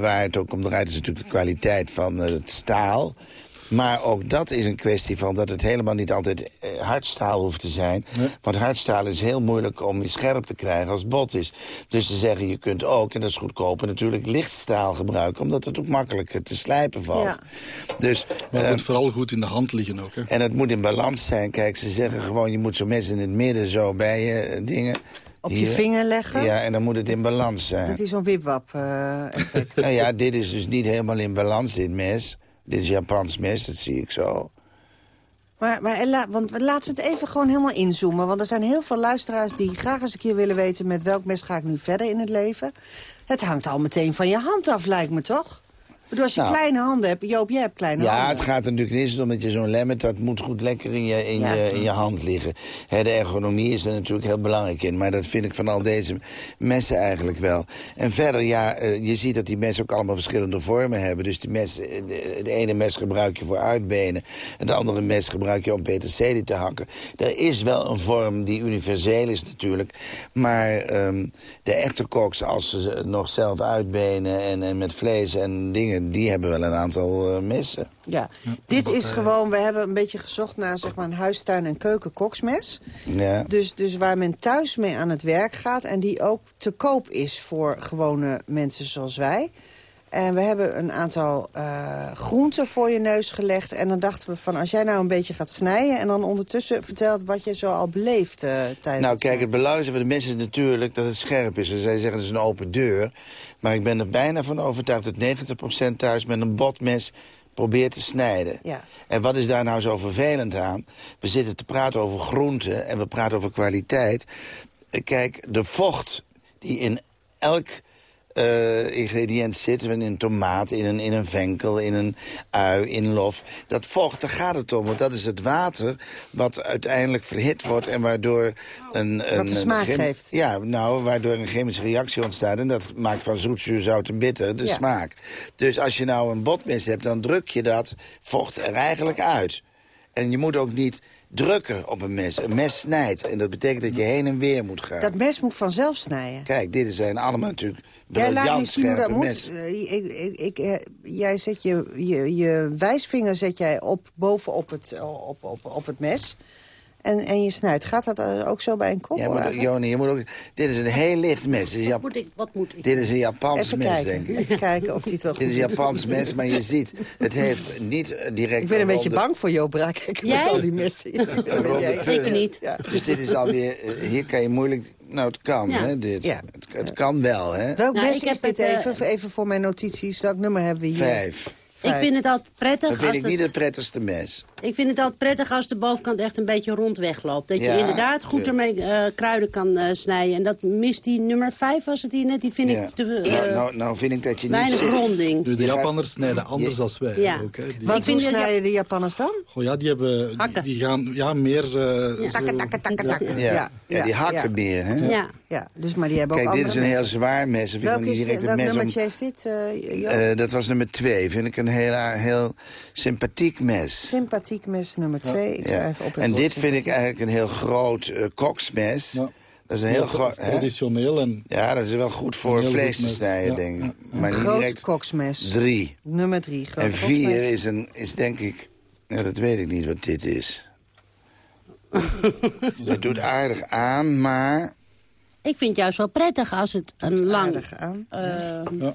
waar het ook om draait is natuurlijk de kwaliteit van het staal. Maar ook dat is een kwestie van dat het helemaal niet altijd eh, hardstaal hoeft te zijn. Want hardstaal is heel moeilijk om je scherp te krijgen als het bot is. Dus te zeggen, je kunt ook, en dat is goedkoper, natuurlijk lichtstaal gebruiken. Omdat het ook makkelijker te slijpen valt. Ja. Dus, Maar het eh, moet vooral goed in de hand liggen ook. Hè. en het moet in balans zijn. Kijk, ze zeggen gewoon, je moet zo'n mes in het midden zo bij je eh, dingen. Op je Hier. vinger leggen? Ja, en dan moet het in balans zijn. Dat is zo'n wipwap eh, effect. Nou ja, dit is dus niet helemaal in balans, dit mes. Dit is Japans mes, dat zie ik zo. Maar, maar want laten we het even gewoon helemaal inzoomen. Want er zijn heel veel luisteraars die graag eens een keer willen weten... met welk mes ga ik nu verder in het leven. Het hangt al meteen van je hand af, lijkt me toch? Bedoel, als je Nou. kleine handen hebt... Joop, jij hebt kleine Ja, handen. het gaat er natuurlijk niet om dat je zo'n lemmet... dat moet goed lekker in je, in Ja. je, in je hand liggen. De ergonomie is er natuurlijk heel belangrijk in. Maar dat vind ik van al deze messen eigenlijk wel. En verder, ja, eh, je ziet dat die messen ook allemaal verschillende vormen hebben. Dus die mes, eh, de, de ene mes gebruik je voor uitbenen... en de andere mes gebruik je om peterselie te hakken. Er is wel een vorm die universeel is natuurlijk. Maar ehm, de echte koks, als ze ze nog zelf uitbenen... en, en met vlees en dingen, die hebben wel een aantal eh, messen. Ja, dit is gewoon, we hebben een beetje gezocht naar zeg maar, een huistuin- en keukenkoksmes. Ja. Dus, dus waar men thuis mee aan het werk gaat... en die ook te koop is voor gewone mensen zoals wij. En we hebben een aantal eh, groenten voor je neus gelegd. En dan dachten we van, als jij nou een beetje gaat snijden... en dan ondertussen vertelt wat je zo al beleeft eh, tijdens Nou, kijk, het belangrijkste voor de mensen is natuurlijk dat het scherp is. Dus zij zeggen het is een open deur. Maar ik ben er bijna van overtuigd dat 90% thuis met een botmes probeert te snijden. Ja. En wat is daar nou zo vervelend aan? We zitten te praten over groenten en we praten over kwaliteit. Eh, Kijk, de vocht die in elk eh, ingrediënt zit... in een tomaat, in een, in een venkel, in een ui, in lof... dat vocht, daar gaat het om. Want dat is het water wat uiteindelijk verhit wordt... en waardoor een... een Wat de smaak een geeft. Ja, nou, waardoor een chemische reactie ontstaat... en dat maakt van zoet, zuur, zout en bitter de Ja. smaak. Dus als je nou een botmes hebt, dan druk je dat vocht er eigenlijk uit. En je moet ook niet drukken op een mes. Een mes snijdt. En dat betekent dat je heen en weer moet gaan. Dat mes moet vanzelf snijden. Kijk, dit zijn allemaal natuurlijk Jij laat niet zien hoe dat moet. Eh, ik, ik, ik, eh, jij zet je, je, je wijsvinger zet jij op, bovenop het, op, op, op het mes. En, en je snijdt. Gaat dat eh, ook zo bij een kop? Ja, maar eigenlijk? Joni, je moet ook... Dit is een heel licht mes. Dit is, Jap- Moet ik, wat moet ik? dit is een Japans Even mes, kijken. denk ik. Even kijken of die het wel goed Dit is een doet. Japans mes, maar je ziet, het heeft niet direct... Ik ben een beetje bang voor Joop Braak. met Jij? al die messen. Ik niet. Ja. Dus dit is alweer... eh, Hier kan je moeilijk... Nou, het kan, Ja. hè, dit. Ja. Het, het kan wel, hè. Welk Nou, mes ik is heb dit het, eh, even? Even voor mijn notities. Welk nummer hebben we hier? Vijf. Ik vind het altijd prettig Dat vind als ik het- niet het prettigste mes. Ik vind het altijd prettig als de bovenkant echt een beetje rond wegloopt. Dat je Ja, inderdaad goed tuurlijk. ermee eh, kruiden kan eh, snijden. En dat mist die nummer 5 was het hier net. Die vind Ja. ik te, eh, nou, nou, nou vind ik dat je niet... weinig ronding. Nu, de Je Japanners snijden anders dan wij Ja. ook. Hè. Die, vind hoe snijden de Japanners dan? oh, ja, die, hebben, die, Hakken. die gaan ja, meer... eh, zo- Takken, takken, takken, takken. Ja, ja, die hakken meer, hè. Ja. Ja, dus, maar die hebben Kijk, ook dit is een heel zwaar mes. Vind Welk, is, een welk mes om... nummertje heeft dit? eh? Eh, dat was nummer twee. Vind ik een heel, heel sympathiek mes. Sympathiek mes nummer 2. Ik Ja. schrijf op het En dit vind ik eigenlijk een heel groot eh, koksmes. Ja. Dat is een heel Heel groot... traditioneel en Ja, dat is wel goed voor Een vlees te snijden, Ja. denk ik. Ja. Maar niet Groot direct koksmes. drie. Nummer 3. En vier is, een, is denk ik... Ja, dat weet ik niet wat dit is. Het doet aardig aan, maar... Ik vind het juist wel prettig als het een lang aan. eh, ja.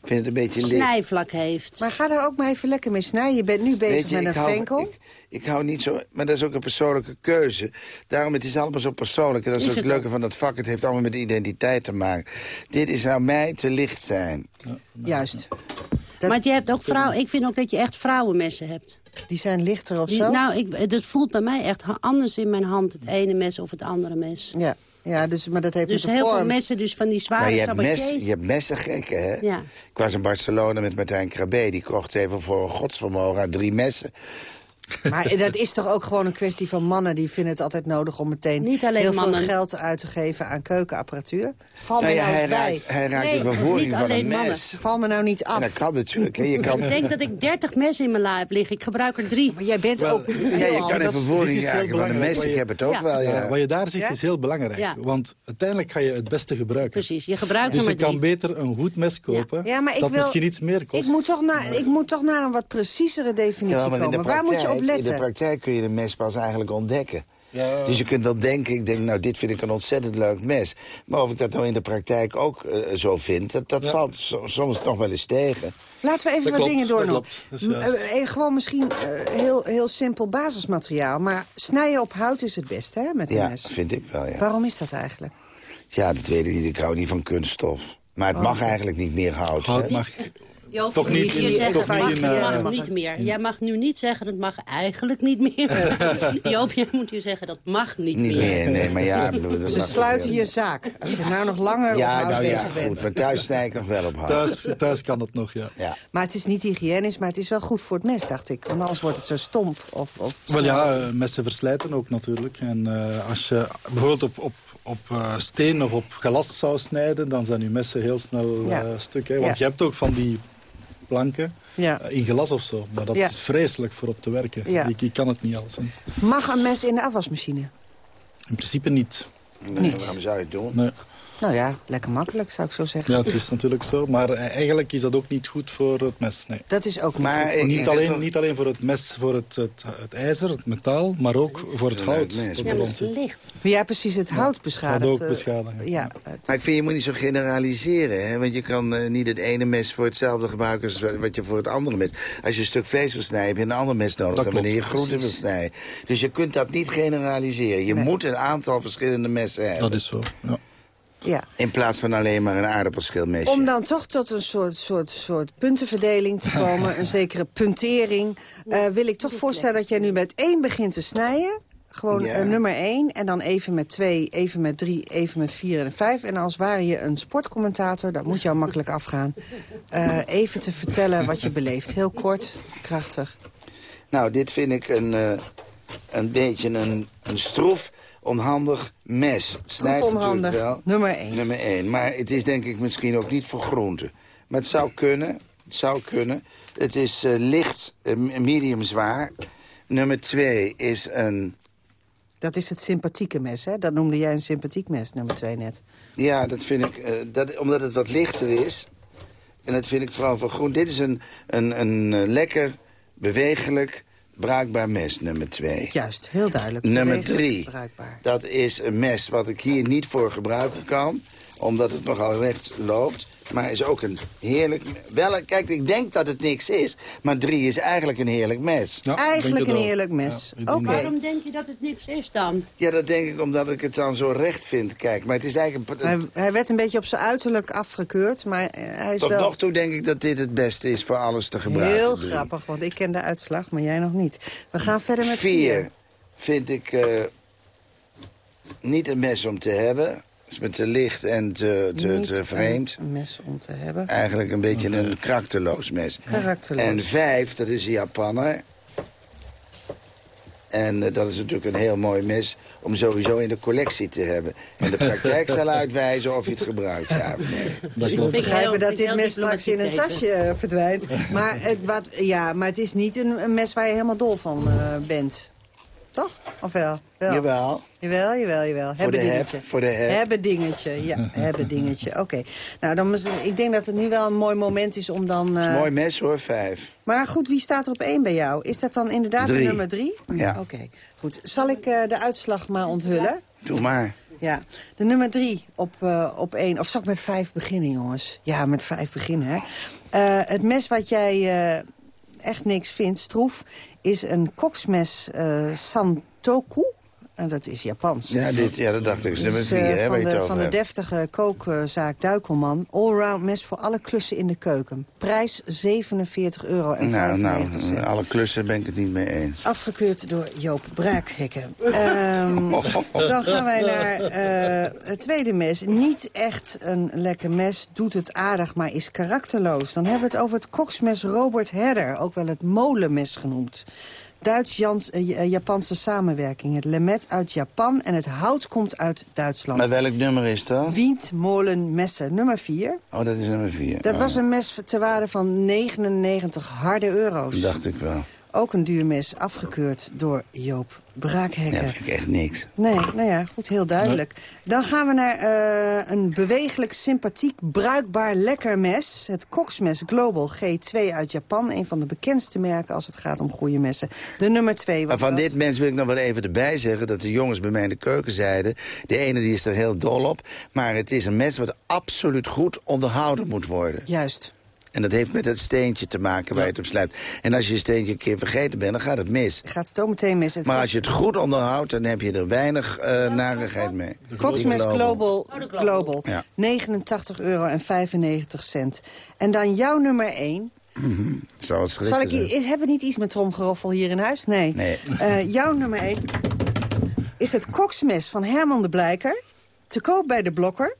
Ik vind het een beetje licht. snijvlak heeft. Maar ga daar ook maar even lekker mee snijden. Je bent nu bezig Weet je, met ik een venkel. Ik, ik hou niet zo... Maar dat is ook een persoonlijke keuze. Daarom, het is allemaal zo persoonlijk. En dat is, Is ook het leuke van dat vak. Het heeft allemaal met identiteit te maken. Dit is aan mij te licht zijn. Juist. Dat- Maar je hebt ook vrouwen. Ik vind ook dat je echt vrouwenmessen hebt. Die zijn lichter of Die- zo? nou, ik, dat voelt bij mij echt anders in mijn hand. Het ene mes of het andere mes. Ja, ja dus, maar dat heeft Dus met de heel veel messen, dus van die zware Maar je hebt, mes, je hebt messengekken, hè? Ja. Ik was in Barcelona met Martijn Krabbe. Die kocht even voor een godsvermogen uit drie messen. Maar dat is toch ook gewoon een kwestie van mannen... die vinden het altijd nodig om meteen Niet alleen heel mannen. veel geld uit te geven aan keukenapparatuur. Val Nou ja, nou hij bij. raakt, hij raakt Nee, de vervoering van een mannen. mes. Val me nou niet af. En dat kan natuurlijk. Hè? Je kan, Ik denk dat ik 30 messen in mijn la heb liggen. Ik gebruik er drie. Maar jij bent Wel, ook... ja, je kan een vervoering raken van een mes. Ik je- heb het ook Ja. wel, ja. Ja, wat je daar zegt Ja? is heel belangrijk. Ja. Want uiteindelijk ga je het beste gebruiken. Precies, je gebruikt Dus je kan drie. beter een goed mes kopen. Ja, maar ik dat wil, misschien iets meer kost. Ik moet, toch naar, ik moet toch naar een wat preciezere definitie komen. Waar moet je op praktijk- In de praktijk kun je de mes pas eigenlijk ontdekken. Ja. Dus je kunt wel denken, ik denk, nou, dit vind ik een ontzettend leuk mes. Maar of ik dat nou in de praktijk ook eh, zo vind, dat, dat Ja. valt so- soms nog wel eens tegen. Laten we even Dat wat klopt, dingen. M- eh, eh, gewoon misschien heel, heel simpel basismateriaal. Maar snijden op hout is het beste, hè, met een Ja, mes. vind ik wel, ja. Waarom is dat eigenlijk? Ja, dat weet ik niet. Ik hou niet van kunststof. Maar het Oh. mag eigenlijk niet meer hout. Hout hè? mag Joop, Toch niet je in- zeggen, toch niet mag, in, eh, mag niet meer. Jij mag nu niet zeggen, dat mag eigenlijk niet meer. Joop, jij moet hier zeggen, dat mag niet, Niet meer. meer, nee, maar ja... Ze sluiten je zaak. Als je nou nog langer op Ja, hout nou ja, bent. goed. Maar thuis snij ik nog wel op hout. Thuis, thuis kan het nog, ja. Ja. Maar het is niet hygiënisch, maar het is wel goed voor het mes, dacht ik. Want anders wordt het zo stomp. Of, of Wel ja, eh, messen verslijten ook natuurlijk. En eh, als je bijvoorbeeld op, op, op eh, steen of op gelast zou snijden... dan zijn je messen heel snel Ja. eh, stuk. Hè? Want Ja. je hebt ook van die planken Ja. eh, in glas of zo. Maar dat Ja. is vreselijk voor op te werken. Ja. Ik, ik kan het niet alles. Mag een mes in de afwasmachine? In principe niet. Nee, waarom zou je het doen? Nee. Nou ja, lekker makkelijk zou ik zo zeggen. Ja, het is natuurlijk zo. Maar eh, eigenlijk is dat ook niet goed voor het mes. Nee. Dat is ook niet Maar niet, heb alleen, toch- niet alleen voor het mes, voor het, het, het ijzer, het metaal, maar ook voor het hout. Ja, het licht. Ja, precies, het hout beschadigt. Gaat ook eh, beschadigen. Ja, het- Maar ik vind, je moet niet zo generaliseren. Hè? Want je kan eh, niet het ene mes voor hetzelfde gebruiken... als wat je voor het andere mes... Als je een stuk vlees wil snijden, heb je een ander mes nodig... Dat dan wanneer je groenten wil snijden. Dus je kunt dat niet generaliseren. Je moet een aantal verschillende messen hebben. Dat is zo, ja. Ja. In plaats van alleen maar een aardappelschilmesje. Om dan toch tot een soort, soort, soort puntenverdeling te komen, een zekere puntering... eh, wil ik toch voorstellen dat jij nu met één begint te snijden. Gewoon Ja. eh, nummer één, en dan even met twee, even met drie, even met vier en vijf. En als ware je een sportcommentator, dat moet jou makkelijk afgaan... eh, even te vertellen wat je beleeft. Heel kort, krachtig. Nou, dit vind ik een, eh, een beetje een, een stroef, onhandig mes. Snijdt onhandig, wel. nummer één. Nummer één. Maar het is denk ik misschien ook niet voor groenten. Maar het zou kunnen. Het zou kunnen. Het is eh, licht, eh, medium zwaar. Nummer twee is een... Dat is het sympathieke mes, hè? Dat noemde jij een sympathiek mes, nummer twee net. Ja, dat vind ik... eh, dat, omdat het wat lichter is. En dat vind ik vooral voor groen. Dit is een, een, een lekker, bewegelijk, bruikbaar mes, nummer twee. Juist, heel duidelijk. Nummer drie. Bruikbaar. Dat is een mes wat ik hier niet voor gebruiken kan. Omdat het nogal recht loopt. Maar is ook een heerlijk... Wel, kijk, ik denk dat het niks is. Maar drie is eigenlijk een heerlijk mes. Ja, Eigenlijk een heerlijk mes. Oké. Waarom denk je dat het niks is dan? dat denk ik omdat ik het dan zo recht vind. Kijk, maar het is eigenlijk... Een, Hij, hij werd een beetje op zijn uiterlijk afgekeurd, maar eh, hij is tot wel nog toe denk ik dat dit het beste is voor alles te gebruiken. heel Drie. grappig, want ik ken de uitslag, maar jij nog niet. We gaan verder met Vier vier. vind ik eh, niet een mes om te hebben. Is me te licht en te, te, vreemd. Een mes om te hebben. Eigenlijk een beetje een karakterloos mes. Karakterloos. En vijf, dat is een Japanner. En eh, dat is natuurlijk een heel mooi mes om sowieso in de collectie te hebben. En de praktijk zal uitwijzen of je het gebruikt, ja of nee. Dus we begrijpen dat dit mes straks in een tasje eh, verdwijnt. Maar het, wat, ja, maar het is niet een, een mes waar je helemaal dol van eh, bent. Toch? Of wel? wel? Jawel. Jawel, jawel, jawel. Voor Hebben de heb, dingetje. voor de heb. Hebben dingetje, ja. hebben dingetje. Oké. Nou, dan, is- ik denk dat het nu wel een mooi moment is om dan... eh, Mooi mes hoor, vijf. Maar goed, wie staat er op één bij jou? Is dat dan inderdaad Drie. nummer drie? Ja. Oké, goed. Zal ik eh, de uitslag maar onthullen? Doe maar. Ja, de nummer drie op, eh, op één. Of zal ik met vijf beginnen, jongens? Ja, met vijf beginnen, hè. Het mes wat jij echt niks vindt, stroef... is een koksmes eh, Santoku. En dat is Japans. Ja, dit, ja dat dacht ik. Nummer Dus, vier, eh, hè, waar van, de, van de deftige kookzaak Duikelman. Allround mes voor alle klussen in de keuken. Prijs 47 euro en Nou, 95 nou, alle klussen ben ik het niet mee eens. Afgekeurd door Joop Braakhekken. Ehm, dan gaan wij naar eh, het tweede mes. Niet echt een lekker mes, doet het aardig, maar is karakterloos. Dan hebben we het over het koksmes Robert Herder, ook wel het molenmes genoemd. Duits-Japanse samenwerking. Het lemet uit Japan en het hout komt uit Duitsland. Maar welk nummer is dat? Windmolenmessen, nummer 4. Oh, dat is nummer vier. Dat Oh, was een mes ter waarde van 99 harde euro's. Dat dacht ik wel. Ook een duur mes, afgekeurd door Joop Braakhekken. Ja, vind ik echt niks. Nee, nou ja, goed, heel duidelijk. Dan gaan we naar eh, een bewegelijk, sympathiek, bruikbaar, lekker mes. Het koksmes Global G2 uit Japan. Een van de bekendste merken als het gaat om goede messen. De nummer 2. Maar van dit mens wil ik nog wel even erbij zeggen... dat de jongens bij mij in de keuken zeiden... de ene die is er heel dol op... maar het is een mes wat absoluut goed onderhouden moet worden. Juist. En dat heeft met het steentje te maken waar je het op slijpt. En als je een steentje een keer vergeten bent, dan gaat het mis. Gaat het ook meteen mis. Het maar als je het goed onderhoudt, dan heb je er weinig eh, narigheid mee. Coxmas Global, Global Ja. 89 euro en 95 cent. En dan jouw nummer 1. Mhm. Zal het Zal ik, zijn. hebben we niet iets met tromgeroffel hier in huis? Nee. Nee. Eh, jouw nummer 1 is het koksmes van Herman de Blijker. Te koop bij de Blokker.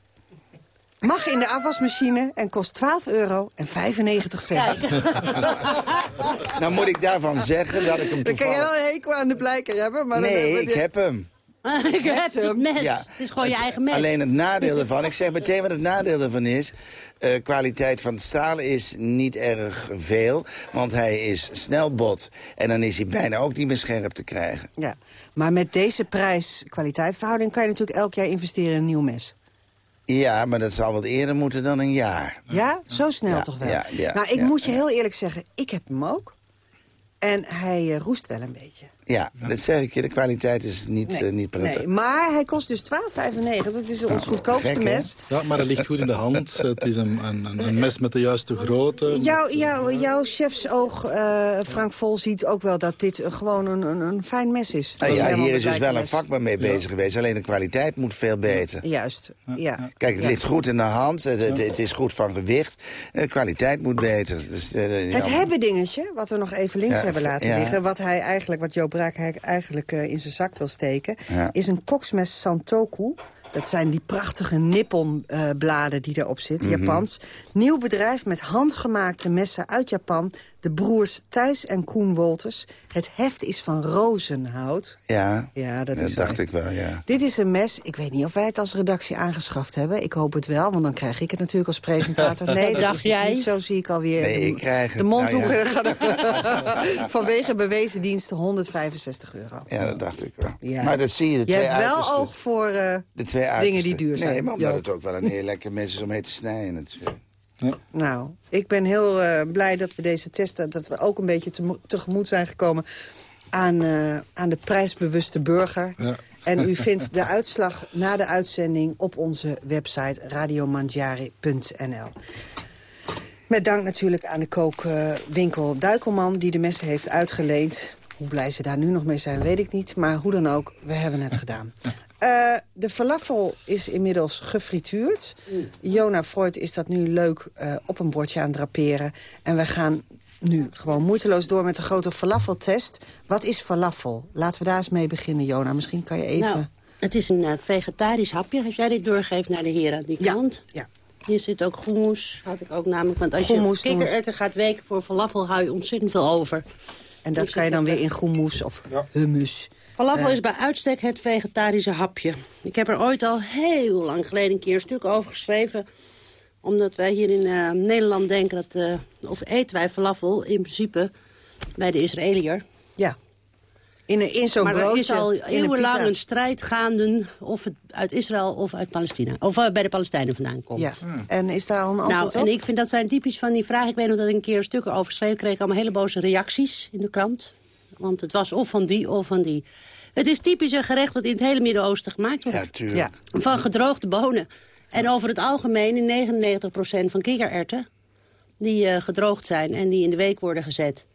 Mag in de afwasmachine en kost 12 euro en 95 cent. Nou moet ik daarvan zeggen dat ik hem Dan kan je toevallig... wel een hekel aan de Blijker hebben. Maar Nee, ik heb hem. ik heb het mes. Ja. Het is gewoon je eigen mes. Alleen het nadeel ervan, ik zeg meteen wat het nadeel ervan is. eh, kwaliteit van het stralen is niet erg veel, want hij is snel bot. En dan is hij bijna ook niet meer scherp te krijgen. Ja, maar met deze prijs-kwaliteitverhouding... kan je natuurlijk elk jaar investeren in een nieuw mes. Ja, maar dat zal wat eerder moeten dan een jaar. Ja, zo snel Ja, toch wel? ja, ja, nou, ik moet je heel eerlijk zeggen, ik heb hem ook. En hij eh, roest wel een beetje. Ja, dat zeg ik je, de kwaliteit is niet, eh, niet prettig. Nee, maar hij kost dus 12,95. Dat is ons goedkoopste gek, mes. Ja, maar het ligt goed in de hand. Het is een, een, een- een mes met de juiste grootte. Jouw, jouw, jouw chefsoog, eh, Frank Vol, ziet ook wel dat dit eh, gewoon een, een, een fijn mes is. Nou ja, hier is dus wel een vakman mee bezig geweest. Alleen de kwaliteit moet veel beter. Juist, ja. Kijk, het Ja. ligt goed in de hand. Het, het, het is goed van gewicht. De kwaliteit moet beter. Dus, eh, Het hebben dingetje, wat we nog even links Ja, hebben laten ja. liggen... wat hij eigenlijk, wat Joop Braak eigenlijk eh, in zijn zak wil steken... Ja. is een koksmes Santoku. Dat zijn die prachtige Nippon-bladen die erop zitten, Mhm. Japans. Nieuw bedrijf met handgemaakte messen uit Japan. De broers Thijs en Koen Wolters. Het heft is van rozenhout. Ja, Ja, dat is dacht ik wel, ja. Dit is een mes. Ik weet niet of wij het als redactie aangeschaft hebben. Ik hoop het wel, want dan krijg ik het natuurlijk als presentator. Nee, dat dacht is jij? niet zo zie ik alweer. Nee, de, ik krijg de het. mondhoeken Nou vanwege bewezen diensten 165 euro. Ja, dat dacht ik wel. Ja. Maar dat zie je, de Je twee hebt wel uitersten. oog voor eh, de twee dingen uitersten. die duur zijn. Nee, maar omdat Joop. het ook wel een heel lekker mes is om mee te snijden natuurlijk. Nou, ik ben heel eh, blij dat we deze testen... dat we ook een beetje tegemoet zijn gekomen aan, eh, aan de prijsbewuste burger. Ja. En u vindt de uitslag na de uitzending op onze website radiomangiari.nl. Met dank natuurlijk aan de kookwinkel Duikelman... die de messen heeft uitgeleend. Hoe blij ze daar nu nog mee zijn, weet ik niet. Maar hoe dan ook, we hebben het gedaan. Eh, de falafel is inmiddels gefrituurd. Jona Freud is dat nu leuk eh, op een bordje aan het draperen. En we gaan nu gewoon moeiteloos door met de grote falafeltest. Wat is falafel? Laten we daar eens mee beginnen, Jona. Misschien kan je even... Nou, het is een eh, vegetarisch hapje, als jij dit doorgeeft naar de heren aan die kant. ja. Hier zit ook hummus, had ik ook namelijk. Want als Hummus je kikkererwten gaat weken voor falafel, hou je ontzettend veel over. En dat kan je dan weer in groenmoes of hummus. Falafel Eh, is bij uitstek het vegetarische hapje. Ik heb er ooit al heel lang geleden een keer een stuk over geschreven. Omdat wij hier in eh, Nederland denken dat... eh, of eten wij falafel in principe bij de Israëliër. Ja. In, een- in zo'n maar broodje. er is al eeuwenlang een strijd gaande... of het uit Israël of uit Palestina. Of bij de Palestijnen vandaan komt. Ja. En is daar al een antwoord Nou, op? en ik vind dat zijn typisch van die vragen. Ik weet nog dat ik een keer een stuk over schreef. kreeg ik allemaal hele boze reacties in de krant. Want het was of van die of van die. Het is typisch een gerecht wat in het hele Midden-Oosten gemaakt wordt. Ja, tuurlijk. Ja. Van gedroogde bonen. En over het algemeen in 99% van kikkererwten... die eh, gedroogd zijn en die in de week worden gezet.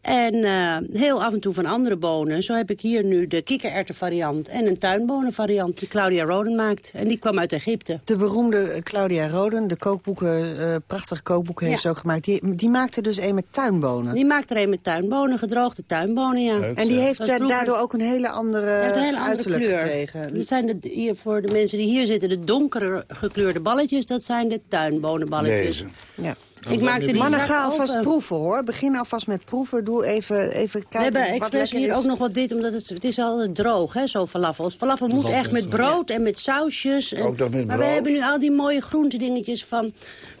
En eh, heel af en toe van andere bonen. Zo heb ik hier nu de kikkererwtenvariant en een tuinbonenvariant... die Claudia Roden maakt. En die kwam uit Egypte. De beroemde Claudia Roden, de kookboeken, eh, prachtige kookboeken heeft Ja. ze ook gemaakt. Die, die maakte dus een met tuinbonen. Die maakt er een met tuinbonen, gedroogde tuinbonen, ja. en die heeft vroeger- daardoor ook een hele andere, een hele andere uiterlijk kleur. gekregen. Dat zijn de, hier, voor de mensen die hier zitten, de donkere gekleurde balletjes... dat zijn de tuinbonenballetjes. Deze. Ja. Ik maakte die Mannen, ga alvast open. proeven, hoor. Begin alvast met proeven. Doe even, even We kijken hebben wat expres hier is. ook nog wat dit, omdat het, het is altijd droog, hè, zo falafel. Falafel moet altijd echt met brood en met sausjes. En, Ook nog met maar we hebben nu al die mooie groentedingetjes van,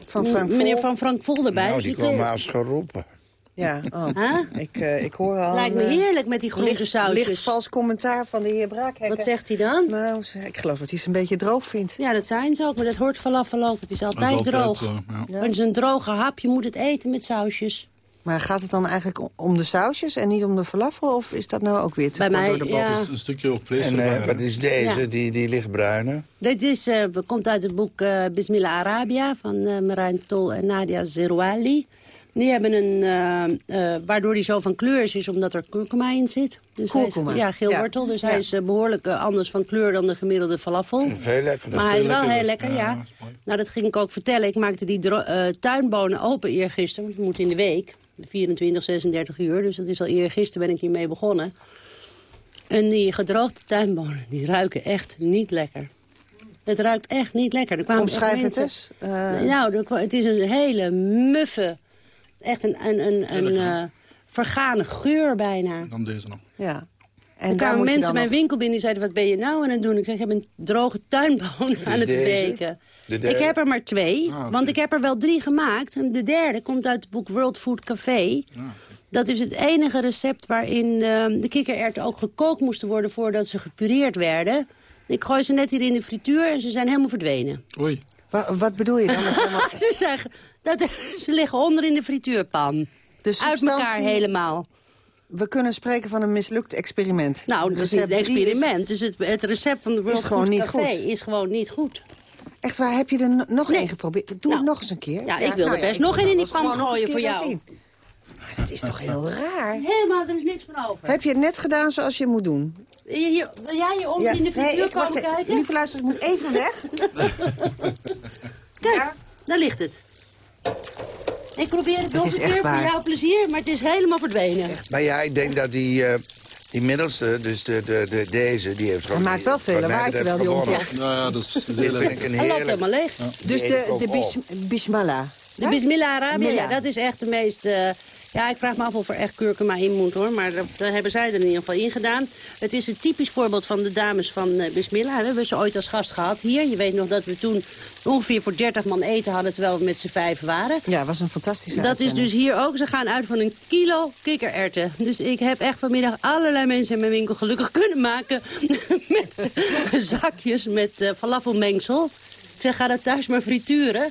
Van Frank meneer. Van Frank Vol erbij. Nou, die komen als geroepen. Ja, oh. Huh? ik, eh, ik hoor al... Lijkt me eh, heerlijk met die groente licht, sausjes. licht vals commentaar van de heer Braakhekker. Wat zegt hij dan? Nou, ik geloof dat hij ze een beetje droog vindt. Ja, dat zijn ze ook, maar dat hoort falafel ook. Het is altijd, altijd droog. ja. Het is een droge hap, je moet het eten met sausjes. Maar gaat het dan eigenlijk om- de sausjes en niet om de falafel? Of is dat nou ook weer te Bij mij, door de ja. Het is een stukje ook vlees En vervangen, wat is deze, Ja. die, die lichtbruine? Dit is, eh, komt uit het boek eh, Bismillah Arabia van eh Marijn Tol en Nadia Zerouali. Die hebben een, eh, eh, waardoor die zo van kleur is, is omdat er kurkuma in zit. Dus is- ja, geel Ja. wortel. Dus Ja. hij is eh, behoorlijk eh, anders van kleur dan de gemiddelde falafel. Veel lekker. Maar hij is wel heel lekker, ja. Nou, dat ging ik ook vertellen. Ik maakte die eh, tuinbonen open eergisteren. Want het moet in de week. 24, 36 uur. Dus dat is al eergisteren ben ik hiermee begonnen. En die gedroogde tuinbonen, die ruiken echt niet lekker. Het ruikt echt niet lekker. Er Omschrijf het mensen- eens. Eh, Nou, er het is een hele muffe, echt een, een, een, een eh, vergane geur bijna. Dan deze nog. ja. En er daar kwamen mensen mijn nog- winkel binnen die zeiden, wat ben je nou aan het doen? Ik zeg, ik heb een droge tuinboon aan het deze? weken. De? Ik heb er maar twee, Ah, want ik heb er wel drie gemaakt. En de derde komt uit het boek World Food Café. Dat is het enige recept waarin eh, de kikkererwten ook gekookt moesten worden... voordat ze gepureerd werden. Ik gooi ze net hier in de frituur en ze zijn helemaal verdwenen. Oei. Wa- wat bedoel je dan? met helemaal- ze, zeggen, dat, ze liggen onder in de frituurpan. De Uit elkaar helemaal. We kunnen spreken van een mislukt experiment. Nou, dat is niet een experiment. Dus het, het recept van de World gewoon Food niet goed. is gewoon niet goed. Echt waar, heb je er no- nog Nee. één geprobeerd? Doe het nog eens een keer. Ja, ik wil nou er best nog één in die pan gewoon gooien voor jou. zien. Maar dat is toch heel raar? Helemaal, er is niks van over. Heb je het net gedaan zoals je moet doen? Wil, je hier, wil jij hier onder in de nee, frituur ik, wacht komen kijken? Lieve luisteraars, ik moet even weg. Kijk, daar ligt het. Ik probeer het nog is een keer voor jouw plezier, maar het is helemaal verdwenen. Maar ja, ik denk dat die, eh, die middelste, dus de, de, de, deze, die heeft gewoon... Hij maakt wel veel betreft terwijl die ontploft. Nou ja, dat is heel vind ik een Hij loopt helemaal leeg. Dus de, de bis, bismillah. De Bismillah Arabia, ja, dat is echt de meest... eh, ja, ik vraag me af of er echt kurkuma in moet, hoor. Maar dat, dat hebben zij er in ieder geval in gedaan. Het is een typisch voorbeeld van de dames van eh, Bismillah. We hebben ze ooit als gast gehad hier. Je weet nog dat we toen ongeveer voor 30 man eten hadden... terwijl we met z'n vijf waren. Ja, was een fantastische Dat is dus hier ook. Ze gaan uit van een kilo kikkererwten. Dus ik heb echt vanmiddag allerlei mensen in mijn winkel gelukkig kunnen maken... met zakjes met eh falafelmengsel. Ik zeg, ga dat thuis maar frituren.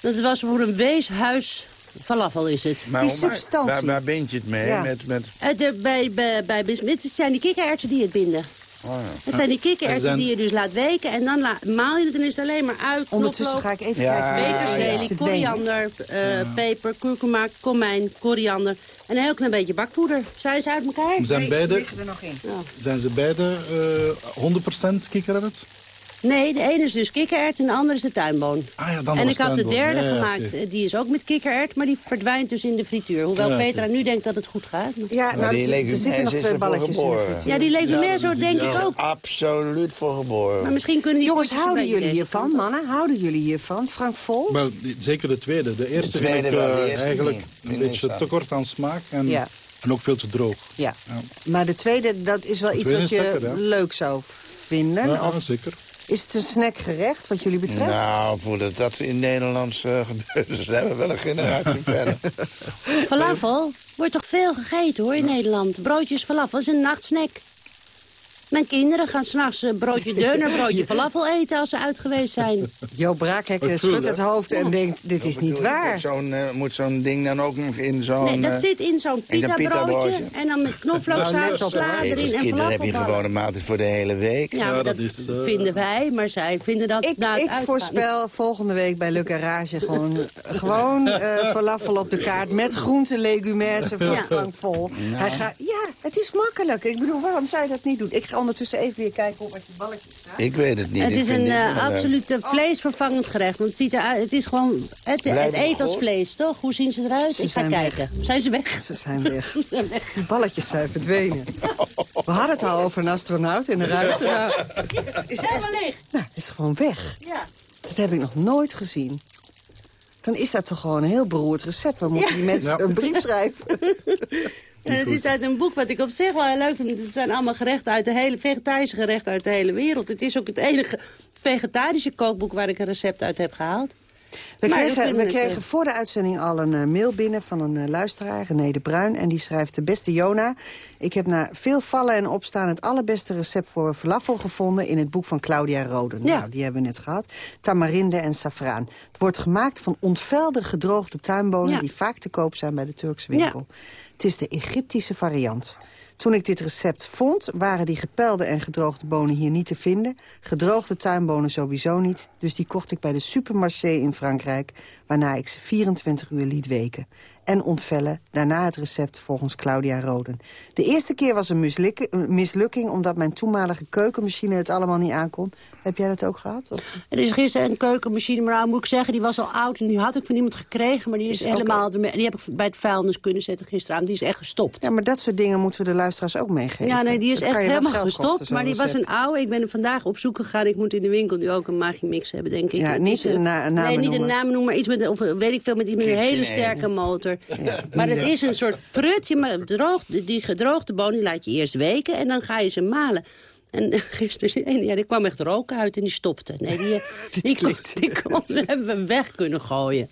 Dat was voor een weeshuis falafel is het. Maar hoe maak- Waar, waar bind je het mee? Ja. Met, met, Het, eh, bij, bij, bij het zijn die kikkererwten die het binden. oh ja. Het zijn die kikkererwten dan- die je dus laat weken. En dan la- maal je het en is het alleen maar uit. Ondertussen ga ik even Ja, kijken. Peterselie, ja. koriander, eh, peper, kurkuma, komijn, koriander. En een heel klein beetje bakpoeder. Zijn ze uit elkaar? Zijn beide, er nog in. zijn ze beide eh 100% kikkererwt? Nee, de ene is dus kikkerert en de andere is de tuinboon. Ah ja, dan en ik had de derde Ja, ja, gemaakt, die is ook met kikkerert, maar die verdwijnt dus in de frituur. Hoewel Ja. Petra nu denkt dat het goed gaat. Ja, Maar nou, die er, er zitten nog twee balletjes in de frituur. Ja, die legumes, zo denk ik ook. Absoluut voor geboren. Maar misschien kunnen die Jongens, houden jullie hiervan, mannen? Houden jullie hiervan? Frank Vol? Wel, zeker de tweede. De eerste tweede vind ik eh, eerste eigenlijk niet. een beetje niks te aan. kort aan smaak en, Ja. en ook veel te droog. Ja. Maar de tweede, dat is wel De iets wat je lekker, ja. leuk zou vinden. Ja, of zeker. Is het een snackgerecht wat jullie betreft? Nou, voordat dat in Nederlands eh, gebeurt, dan zijn we wel een generatie verder. Falafel wordt toch veel gegeten hoor in Nederland. Broodjes falafel is een nachtsnack. Mijn kinderen gaan s'nachts een broodje deuner, broodje falafel eten als ze uit geweest zijn. Jo eh, voel schudt het hoofd en denkt, dit is niet waar. Moet zo'n eh, moet zo'n ding dan ook nog in zo'n... Nee, dat eh, zit in zo'n pita-broodje? en dan met knoflooksaus, sla erin en dan heb je gewoon een maaltijd voor de hele week. Ja, dat, vinden wij, maar zij vinden dat Ik, voorspel volgende week bij Le Garage gewoon, gewoon eh falafel op de kaart... met groente legumes van Ja. Frank Vol. Hij gaat, ja, het is makkelijk. Ik bedoel, waarom zou je dat niet doen? Ik ga ondertussen even weer kijken op wat je balletjes staat. Ik weet het niet. Het Ik is vind een dit eh, absoluut eh, vleesvervangend gerecht. Want het, ziet eruit, het is gewoon... Het, eet als vlees, toch? Hoe zien ze eruit? Ze Ik ga zijn weg. kijken. Zijn ze weg? Ze zijn weg. Ze zijn weg. Die balletjes zijn verdwenen. We hadden het al over een astronaut in de ruimte. Nou, het is Helemaal leeg. nou, het is gewoon weg. Ja. Dat heb ik nog nooit gezien. Dan is dat toch gewoon een heel beroerd recept. We moeten Ja. die mensen Ja. een brief schrijven. Het is uit een boek wat ik op zich wel heel leuk vind. Het zijn allemaal gerechten uit de hele, vegetarische gerechten uit de hele wereld. Het is ook het enige vegetarische kookboek waar ik een recept uit heb gehaald. We Maar kregen, we voor de uitzending al een eh, mail binnen van een eh, luisteraar, René de Bruin. En die schrijft, de beste Jona, ik heb na veel vallen en opstaan... het allerbeste recept voor falafel gevonden in het boek van Claudia Roden. Nou, die hebben we net gehad. Tamarinde en safraan. Het wordt gemaakt van ontvelde gedroogde tuinbonen... Ja. die vaak te koop zijn bij de Turkse winkel. Het is de Egyptische variant. Toen ik dit recept vond, waren die gepelde en gedroogde bonen hier niet te vinden. Gedroogde tuinbonen sowieso niet. Dus die kocht ik bij de supermarché in Frankrijk... waarna ik ze 24 uur liet weken. En ontvellen, daarna het recept volgens Claudia Roden. De eerste keer was een mislukking, een mislukking... omdat mijn toenmalige keukenmachine het allemaal niet aankon. Heb jij dat ook gehad? Of? Er is gisteren een keukenmachine, maar nou moet ik zeggen, die was al oud. En die had ik van iemand gekregen, maar die is, helemaal... Die heb ik bij het vuilnis kunnen zetten gisteravond. Die is echt gestopt. Ja, maar dat soort dingen moeten we de luisteraars ook meegeven. Ja, nee, die is Dat echt helemaal gestopt. Maar die was een oude. Ik ben er vandaag op zoek gegaan. Ik moet in de winkel nu ook een Magimix hebben, denk ik. Ja, niet is, eh, een na- namen Nee, niet een naam noemen, maar iets met, een- of eh, weet ik veel, met, iets met een hele sterke motor. Maar het is een soort prutje, maar droog, die gedroogde bonen die laat je eerst weken en dan ga je ze malen. En gisteren, die ja, er kwam echt rook uit en die stopte. Nee, die, eh, die, kon, die kon, hebben we weg kunnen gooien.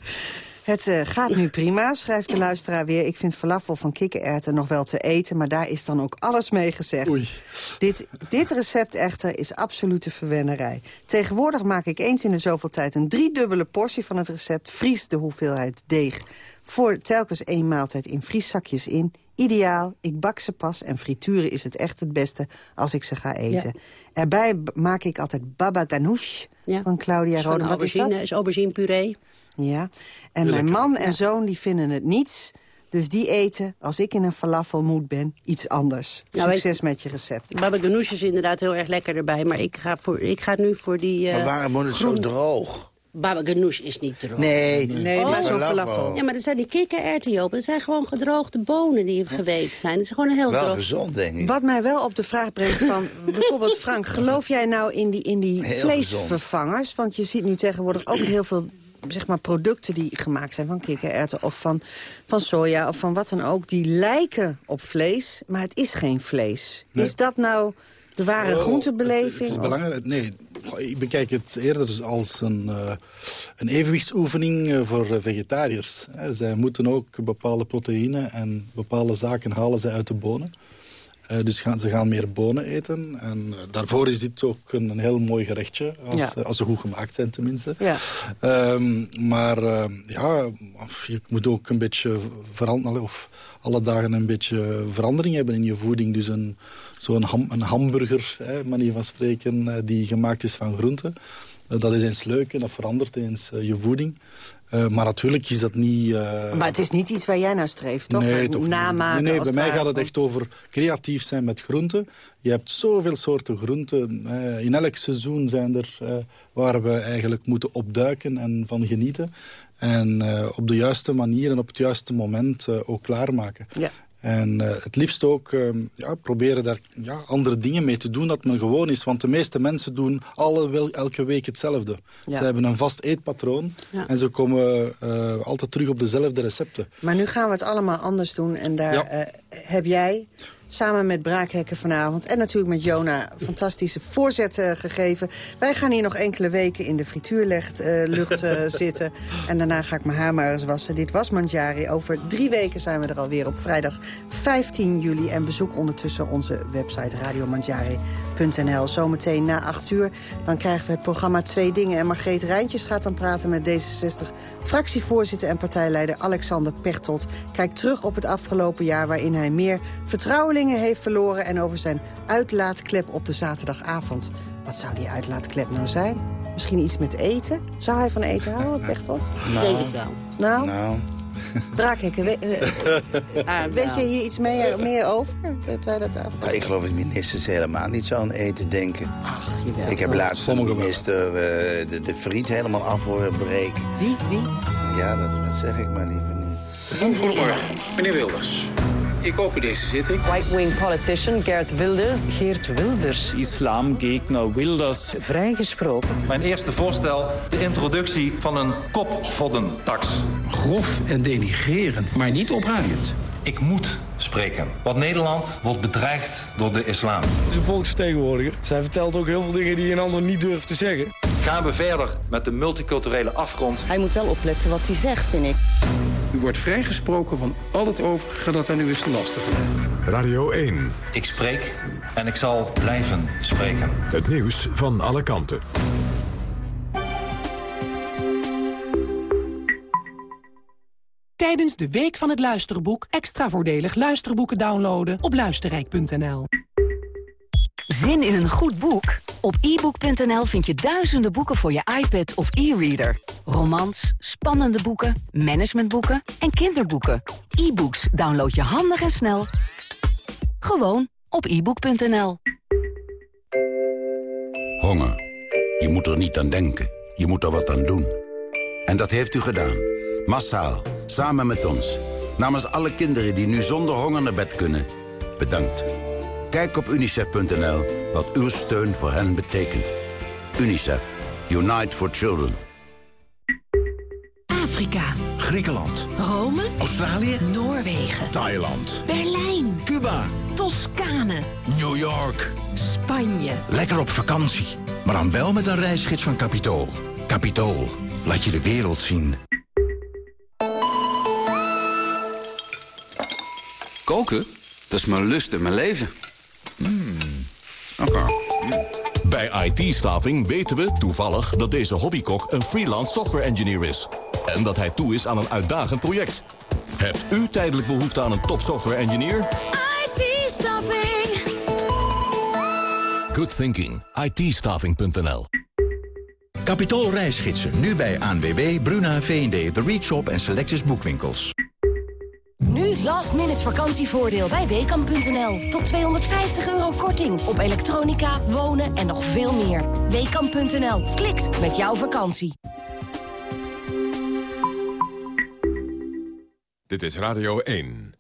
Het eh, gaat nu prima, schrijft de luisteraar weer. Ik vind falafel van kikkererwten nog wel te eten... maar daar is dan ook alles mee gezegd. Dit, dit recept echter is absolute verwennerij. Tegenwoordig maak ik eens in de zoveel tijd... een driedubbele portie van het recept. Vries de hoeveelheid deeg voor telkens één maaltijd in vrieszakjes in. Ideaal, ik bak ze pas en frituren is het echt het beste als ik ze ga eten. Erbij maak ik altijd baba ganoush van Claudia Roden. Wat is dat? aubergine, is aubergine puree. Ja, en mijn man en zoon die vinden het niets. Dus die eten, als ik in een falafelmoed ben, iets anders. Nou, Succes met je recept. Baba ganoush is inderdaad heel erg lekker erbij. Maar ik ga, voor, ik ga nu voor die... eh, Maar waarom wordt het zo groen- droog? Baba ganoush is niet droog. Nee, Nee, maar zo'n falafel. Ja, maar dat zijn die kikkererwten, Joop. Dat zijn gewoon gedroogde bonen die geweekt zijn. Dat is gewoon een heel Wel droog... gezond, denk ik. Wat mij wel op de vraag brengt van... bijvoorbeeld Frank, geloof jij nou in die, in die Heel vleesvervangers? Want je ziet nu tegenwoordig ook heel veel zeg maar, producten die gemaakt zijn van kikkererwten... of van, van soja of van wat dan ook, die lijken op vlees... maar het is geen vlees. Nee. Is dat nou de ware Oh, groentebeleving? Het is belangrijk. Nee, ik bekijk het eerder als een, eh, een evenwichtsoefening eh, voor eh, vegetariërs. Hè. Zij moeten ook bepaalde proteïne en bepaalde zaken halen zij uit de bonen. Eh, dus gaan, ze gaan meer bonen eten. En eh, daarvoor is dit ook een, een heel mooi gerechtje. Als, Ja. eh, als ze goed gemaakt zijn tenminste. Ja. Ehm, maar ja, je moet ook een beetje veranderen. Of alle dagen een beetje verandering hebben in je voeding. Dus een, zo'n ham, een hamburger, hè, manier van spreken, die gemaakt is van groenten. Dat is eens leuk en dat verandert eens je voeding. Eh, maar natuurlijk is dat niet... eh, Maar het is niet iets waar jij naar streeft, toch? Nee, toch. Namaken Nee, nee, bij mij gaat het echt over creatief zijn met groenten. Je hebt zoveel soorten groenten. Eh, in elk seizoen zijn er waar we eigenlijk moeten opduiken en van genieten. En op de juiste manier en op het juiste moment ook klaarmaken. Ja. En eh, het liefst ook eh, ja, proberen daar ja, andere dingen mee te doen dat men gewoon is. Want de meeste mensen doen alle, wel, elke week hetzelfde. Ja. Ze hebben een vast eetpatroon en ze komen eh, altijd terug op dezelfde recepten. Maar nu gaan we het allemaal anders doen. En daar eh, heb jij samen met Braakhekken vanavond... en natuurlijk met Jona fantastische voorzetten gegeven. Wij gaan hier nog enkele weken in de frituurlucht eh, lucht, eh, zitten. En daarna ga ik mijn haar maar eens wassen. Dit was Manjari. Over drie weken zijn we er alweer op vrijdag 15 juli. En bezoek ondertussen onze website radiomanjari.nl. Zometeen na 8 uur dan krijgen we het programma Twee Dingen. En Margreet Rijntjes gaat dan praten met D66-fractievoorzitter en partijleider Alexander Pechtold. Kijkt terug op het afgelopen jaar waarin hij meer vertrouwelingen heeft verloren... en over zijn uitlaatklep op de zaterdagavond. Wat zou die uitlaatklep nou zijn? Misschien iets met eten? Zou hij van eten houden, Pechtold? Ik denk het wel. Nou, Nou, Braakhekken, we- eh, Ah, weet wel. je hier iets meer, meer over? Dat wij dat af... nou, ik geloof dat ministers helemaal niet zo aan eten denken. Ach, jawel. Ik heb laatst een minister eh, de, de friet helemaal af horen breken. Wie? Wie? Ja, dat, dat zeg ik maar liever niet. Goedemorgen, meneer Wilders. Ik open deze zitting. Right-wing politician Geert Wilders. Geert Wilders. Islamgegner Wilders. Vrijgesproken. Mijn eerste voorstel, de introductie van een kopvoddentax. Grof en denigrerend, maar niet opruiend. Ik moet spreken, want Nederland wordt bedreigd door de islam. Het is een volksvertegenwoordiger. Zij vertelt ook heel veel dingen die een ander niet durft te zeggen. Gaan we verder met de multiculturele afgrond. Hij moet wel opletten wat hij zegt, vind ik. U wordt vrijgesproken van al het overige dat aan u is te lastig gelegd. Radio 1. Ik spreek en ik zal blijven spreken. Het nieuws van alle kanten. Tijdens de Week van het Luisterboek extra voordelig luisterboeken downloaden op luisterrijk.nl. Zin in een goed boek? Op ebook.nl vind je duizenden boeken voor je iPad of e-reader. Romans, spannende boeken, managementboeken en kinderboeken. E-books download je handig en snel. Gewoon op ebook.nl. Honger. Je moet er niet aan denken. Je moet er wat aan doen. En dat heeft u gedaan. Massaal. Samen met ons. Namens alle kinderen die nu zonder honger naar bed kunnen. Bedankt. Kijk op unicef.nl wat uw steun voor hen betekent. UNICEF. Unite for Children. Afrika. Griekenland. Rome. Australië. Noorwegen. Thailand. Berlijn. Cuba. Toscane. New York. Spanje. Lekker op vakantie. Maar dan wel met een reisgids van Capitool. Capitool. Laat je de wereld zien. Koken? Dat is mijn lust en mijn leven. Oké. Bij IT-staving weten we toevallig dat deze hobbykok een freelance software engineer is. En dat hij toe is aan een uitdagend project. Hebt u tijdelijk behoefte aan een top software engineer? IT-staffing. Good thinking. it Capitool reisgidsen. Nu bij ANWB, Bruna, V&D, The Reach Shop en Selectus Boekwinkels. Nu last minute vakantievoordeel bij Weekamp.nl. Tot 250 euro korting op elektronica, wonen en nog veel meer. Weekamp.nl. Klikt met jouw vakantie. Dit is Radio 1.